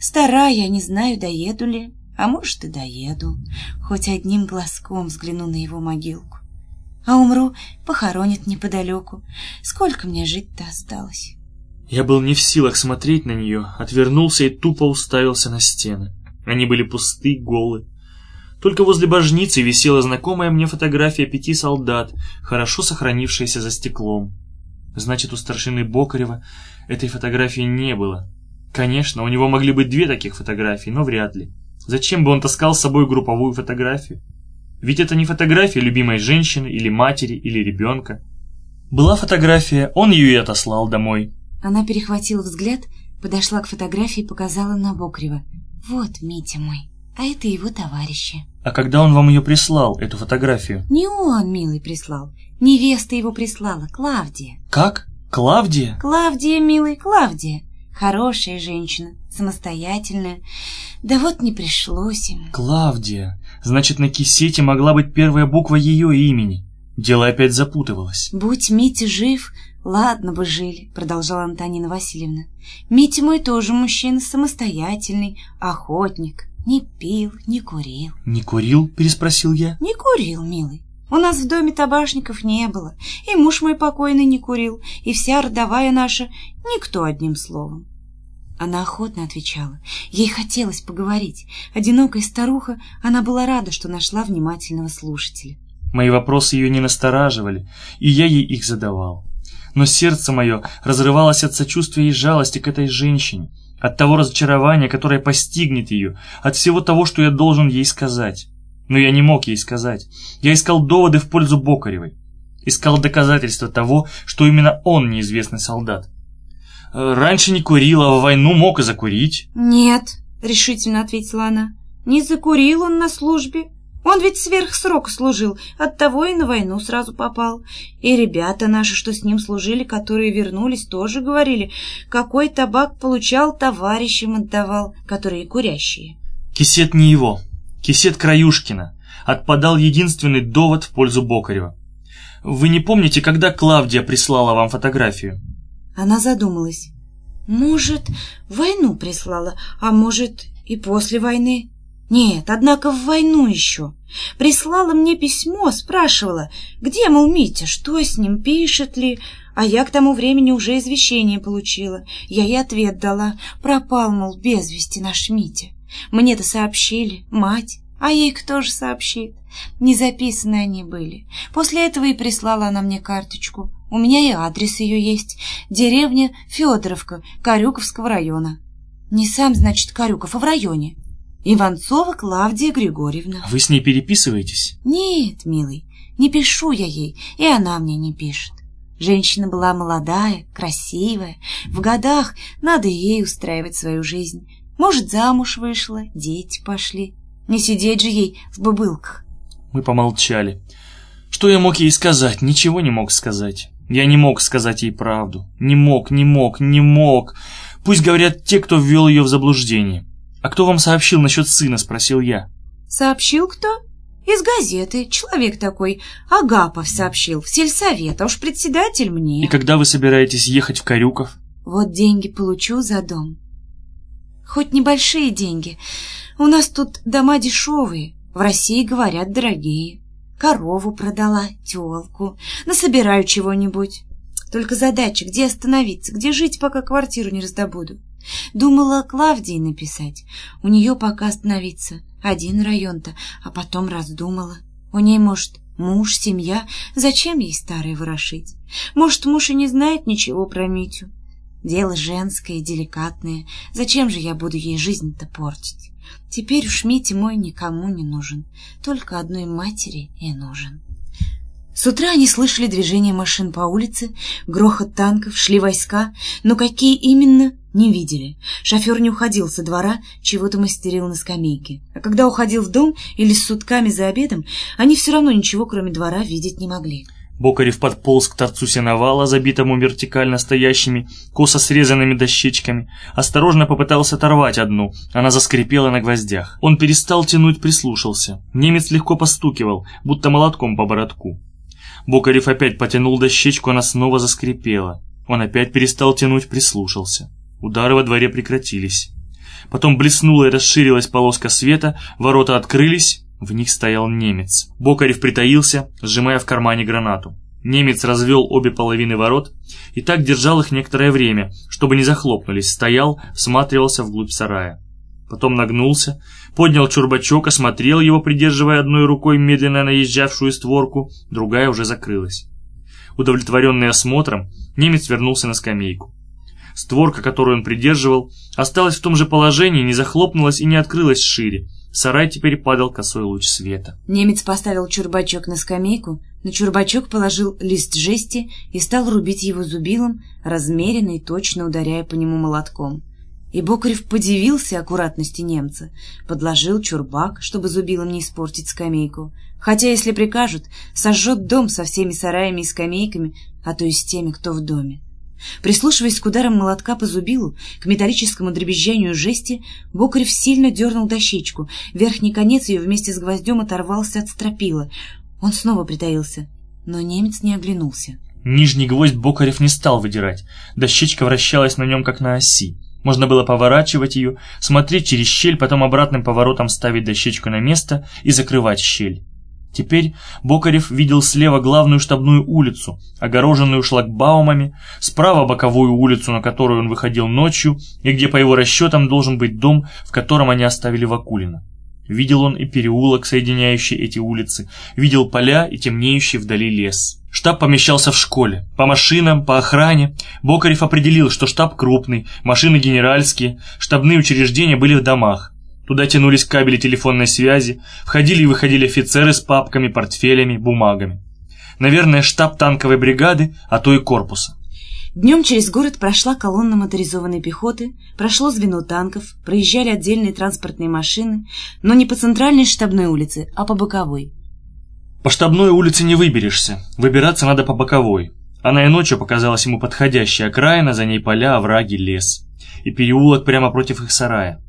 Старая, я не знаю, доеду ли. А может, и доеду. Хоть одним глазком взгляну на его могилку. А умру, похоронят неподалеку. Сколько мне жить-то осталось?» Я был не в силах смотреть на нее, отвернулся и тупо уставился на стены. Они были пусты, голы. Только возле божницы висела знакомая мне фотография пяти солдат, хорошо сохранившаяся за стеклом. Значит, у старшины Бокарева этой фотографии не было. Конечно, у него могли быть две таких фотографии, но вряд ли. Зачем бы он таскал с собой групповую фотографию? Ведь это не фотография любимой женщины или матери или ребенка. Была фотография, он ее и отослал домой. Она перехватила взгляд, подошла к фотографии и показала на Бокрева. «Вот Митя мой, а это его товарищи». «А когда он вам ее прислал, эту фотографию?» «Не он, милый, прислал. Невеста его прислала, Клавдия». «Как? Клавдия?» «Клавдия, милый, Клавдия. Хорошая женщина, самостоятельная. Да вот не пришлось им». «Клавдия. Значит, на кисете могла быть первая буква ее имени». Дело опять запутывалось. «Будь Митя жив, «Ладно бы жили», — продолжала Антонина Васильевна. «Митя мой тоже мужчина самостоятельный, охотник, не пил, не курил». «Не курил?» — переспросил я. «Не курил, милый. У нас в доме табашников не было, и муж мой покойный не курил, и вся родовая наша никто одним словом». Она охотно отвечала. Ей хотелось поговорить. Одинокая старуха, она была рада, что нашла внимательного слушателя. Мои вопросы ее не настораживали, и я ей их задавал но сердце мое разрывалось от сочувствия и жалости к этой женщине, от того разочарования, которое постигнет ее, от всего того, что я должен ей сказать. Но я не мог ей сказать. Я искал доводы в пользу Бокаревой. Искал доказательства того, что именно он неизвестный солдат. Э, раньше не курил, а в войну мог и закурить. «Нет», — решительно ответила она, — «не закурил он на службе, он ведь сверх срока служил, оттого и на войну сразу попал. И ребята наши, что с ним служили, которые вернулись, тоже говорили, какой табак получал, товарищам отдавал, которые курящие. Кисет не его, кисет Краюшкина. Отпадал единственный довод в пользу Бокарева. Вы не помните, когда Клавдия прислала вам фотографию? Она задумалась. Может, войну прислала, а может и после войны. Нет, однако в войну еще. Прислала мне письмо, спрашивала, где, мол, Митя, что с ним, пишет ли, а я к тому времени уже извещение получила. Я ей ответ дала, пропал, мол, без вести наш Митя. Мне-то сообщили, мать, а ей кто же сообщит? Не записаны они были. После этого и прислала она мне карточку. У меня и адрес ее есть. Деревня Федоровка, Карюковского района. Не сам, значит, Карюков, а в районе. Иванцова Клавдия Григорьевна. Вы с ней переписываетесь? Нет, милый, не пишу я ей, и она мне не пишет. Женщина была молодая, красивая, в годах надо ей устраивать свою жизнь. Может, замуж вышла, дети пошли. Не сидеть же ей в бабылках. Мы помолчали. Что я мог ей сказать? Ничего не мог сказать. Я не мог сказать ей правду. Не мог, не мог, не мог. Пусть говорят те, кто ввел ее в заблуждение. «А кто вам сообщил насчет сына?» – спросил я. «Сообщил кто?» «Из газеты. Человек такой. Агапов сообщил. В сельсовет. А уж председатель мне». «И когда вы собираетесь ехать в Карюков?» «Вот деньги получу за дом. Хоть небольшие деньги. У нас тут дома дешевые. В России, говорят, дорогие. Корову продала, телку. Насобираю чего-нибудь. Только задача, где остановиться, где жить, пока квартиру не раздобуду. Думала Клавдии написать. У нее пока остановиться. Один район-то, а потом раздумала. У ней, может, муж, семья. Зачем ей старое ворошить? Может, муж и не знает ничего про Митю. Дело женское, деликатное. Зачем же я буду ей жизнь-то портить? Теперь уж Митя мой никому не нужен. Только одной матери и нужен. С утра они слышали движение машин по улице, грохот танков, шли войска, но какие именно, не видели. Шофер не уходил со двора, чего-то мастерил на скамейке. А когда уходил в дом или с сутками за обедом, они все равно ничего, кроме двора, видеть не могли. Бокарев подполз к торцу сеновала, забитому вертикально стоящими, косо срезанными дощечками. Осторожно попытался оторвать одну. Она заскрипела на гвоздях. Он перестал тянуть, прислушался. Немец легко постукивал, будто молотком по бородку. Бокарев опять потянул дощечку, она снова заскрипела. Он опять перестал тянуть, прислушался. Удары во дворе прекратились. Потом блеснула и расширилась полоска света, ворота открылись, в них стоял немец. Бокарев притаился, сжимая в кармане гранату. Немец развел обе половины ворот и так держал их некоторое время, чтобы не захлопнулись, стоял, всматривался вглубь сарая. Потом нагнулся, поднял чурбачок, осмотрел его, придерживая одной рукой медленно наезжавшую створку, другая уже закрылась. Удовлетворенный осмотром, немец вернулся на скамейку. Створка, которую он придерживал, осталась в том же положении, не захлопнулась и не открылась шире. Сарай теперь падал косой луч света. Немец поставил чурбачок на скамейку, на чурбачок положил лист жести и стал рубить его зубилом, размеренно и точно ударяя по нему молотком. И Бокарев подивился аккуратности немца, подложил чурбак, чтобы зубилом не испортить скамейку, хотя, если прикажут, сожжет дом со всеми сараями и скамейками, а то и с теми, кто в доме. Прислушиваясь к ударам молотка по зубилу, к металлическому дребезжанию жести, Бокарев сильно дернул дощечку. Верхний конец ее вместе с гвоздем оторвался от стропила. Он снова притаился, но немец не оглянулся. Нижний гвоздь Бокарев не стал выдирать. Дощечка вращалась на нем как на оси. Можно было поворачивать ее, смотреть через щель, потом обратным поворотом ставить дощечку на место и закрывать щель. Теперь Бокарев видел слева главную штабную улицу, огороженную шлагбаумами, справа боковую улицу, на которую он выходил ночью, и где, по его расчетам, должен быть дом, в котором они оставили Вакулина. Видел он и переулок, соединяющий эти улицы, видел поля и темнеющий вдали лес. Штаб помещался в школе. По машинам, по охране. Бокарев определил, что штаб крупный, машины генеральские, штабные учреждения были в домах. Туда тянулись кабели телефонной связи, входили и выходили офицеры с папками, портфелями, бумагами. Наверное, штаб танковой бригады, а то и корпуса. Днем через город прошла колонна моторизованной пехоты, прошло звено танков, проезжали отдельные транспортные машины, но не по центральной штабной улице, а по боковой. По штабной улице не выберешься, выбираться надо по боковой. Она и ночью показалась ему подходящей окраина, за ней поля, овраги, лес. И переулок прямо против их сарая.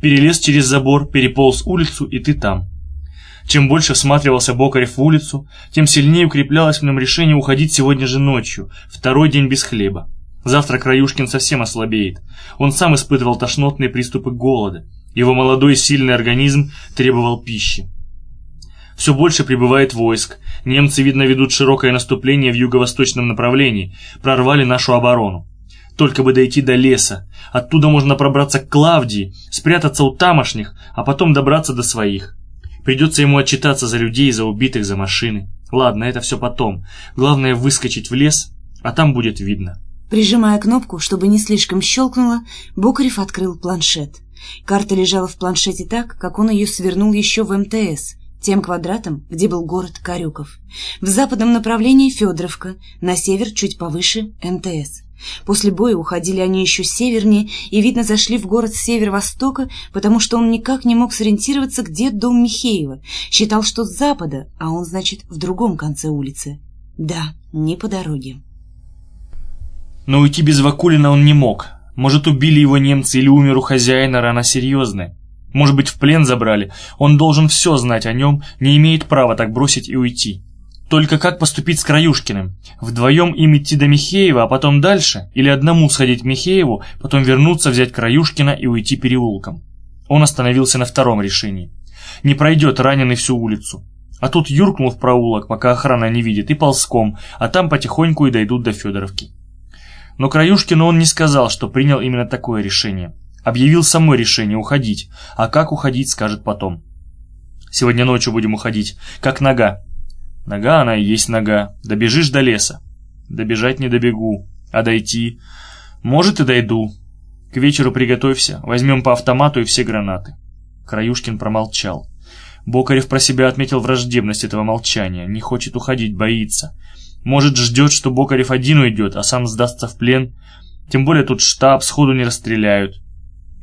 Перелез через забор, переполз улицу, и ты там. Чем больше всматривался Бокарев в улицу, тем сильнее укреплялось в нем решение уходить сегодня же ночью, второй день без хлеба. Завтра Краюшкин совсем ослабеет. Он сам испытывал тошнотные приступы голода. Его молодой сильный организм требовал пищи. Все больше прибывает войск. Немцы, видно, ведут широкое наступление в юго-восточном направлении, прорвали нашу оборону. Только бы дойти до леса. Оттуда можно пробраться к Клавдии, спрятаться у тамошних, а потом добраться до своих. Придется ему отчитаться за людей, за убитых, за машины. Ладно, это все потом. Главное выскочить в лес, а там будет видно. Прижимая кнопку, чтобы не слишком щелкнуло, Бокарев открыл планшет. Карта лежала в планшете так, как он ее свернул еще в МТС, тем квадратом, где был город Карюков. В западном направлении Федоровка, на север чуть повыше МТС. После боя уходили они еще севернее и, видно, зашли в город с северо-востока, потому что он никак не мог сориентироваться, где дом Михеева. Считал, что с запада, а он, значит, в другом конце улицы. Да, не по дороге. Но уйти без Вакулина он не мог. Может, убили его немцы или умер у хозяина, рана серьезная. Может быть, в плен забрали. Он должен все знать о нем, не имеет права так бросить и уйти. Только как поступить с Краюшкиным? Вдвоем им идти до Михеева, а потом дальше? Или одному сходить к Михееву, потом вернуться, взять Краюшкина и уйти переулком? Он остановился на втором решении. Не пройдет раненый всю улицу. А тут юркнул в проулок, пока охрана не видит, и ползком, а там потихоньку и дойдут до Федоровки. Но Краюшкину он не сказал, что принял именно такое решение. Объявил само решение уходить, а как уходить, скажет потом. Сегодня ночью будем уходить, как нога. Нога она и есть нога. Добежишь до леса. Добежать не добегу. А дойти? Может и дойду. К вечеру приготовься. Возьмем по автомату и все гранаты. Краюшкин промолчал. Бокарев про себя отметил враждебность этого молчания. Не хочет уходить, боится. Может, ждет, что Бокарев один уйдет, а сам сдастся в плен. Тем более тут штаб сходу не расстреляют.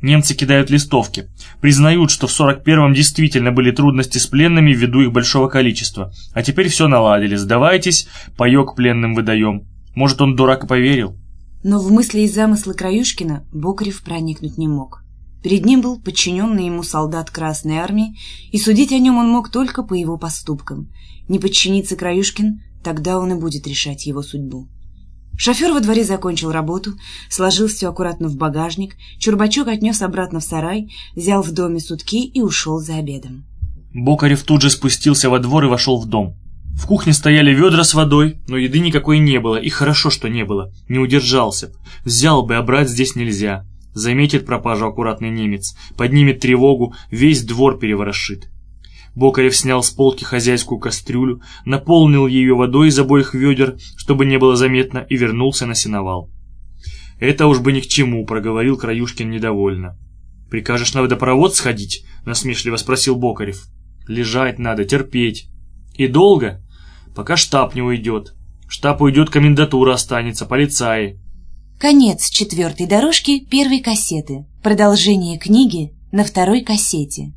Немцы кидают листовки. Признают, что в 41-м действительно были трудности с пленными ввиду их большого количества. А теперь все наладили. Сдавайтесь, паек пленным выдаем. Может, он дурак и поверил? Но в мысли и замыслы Краюшкина Бокарев проникнуть не мог. Перед ним был подчиненный ему солдат Красной Армии, и судить о нем он мог только по его поступкам. Не подчинится Краюшкин, тогда он и будет решать его судьбу. Шофер во дворе закончил работу, сложил все аккуратно в багажник, Чурбачок отнес обратно в сарай, взял в доме сутки и ушел за обедом. Бокарев тут же спустился во двор и вошел в дом. В кухне стояли ведра с водой, но еды никакой не было, и хорошо, что не было. Не удержался. Взял бы, а брать здесь нельзя. Заметит пропажу аккуратный немец, поднимет тревогу, весь двор переворошит. Бокарев снял с полки хозяйскую кастрюлю, наполнил ее водой из обоих ведер, чтобы не было заметно, и вернулся на сеновал. «Это уж бы ни к чему», — проговорил Краюшкин недовольно. «Прикажешь на водопровод сходить?» — насмешливо спросил Бокарев. «Лежать надо, терпеть». «И долго?» «Пока штаб не уйдет. Штаб уйдет, комендатура останется, полицаи». Конец четвертой дорожки первой кассеты. Продолжение книги на второй кассете.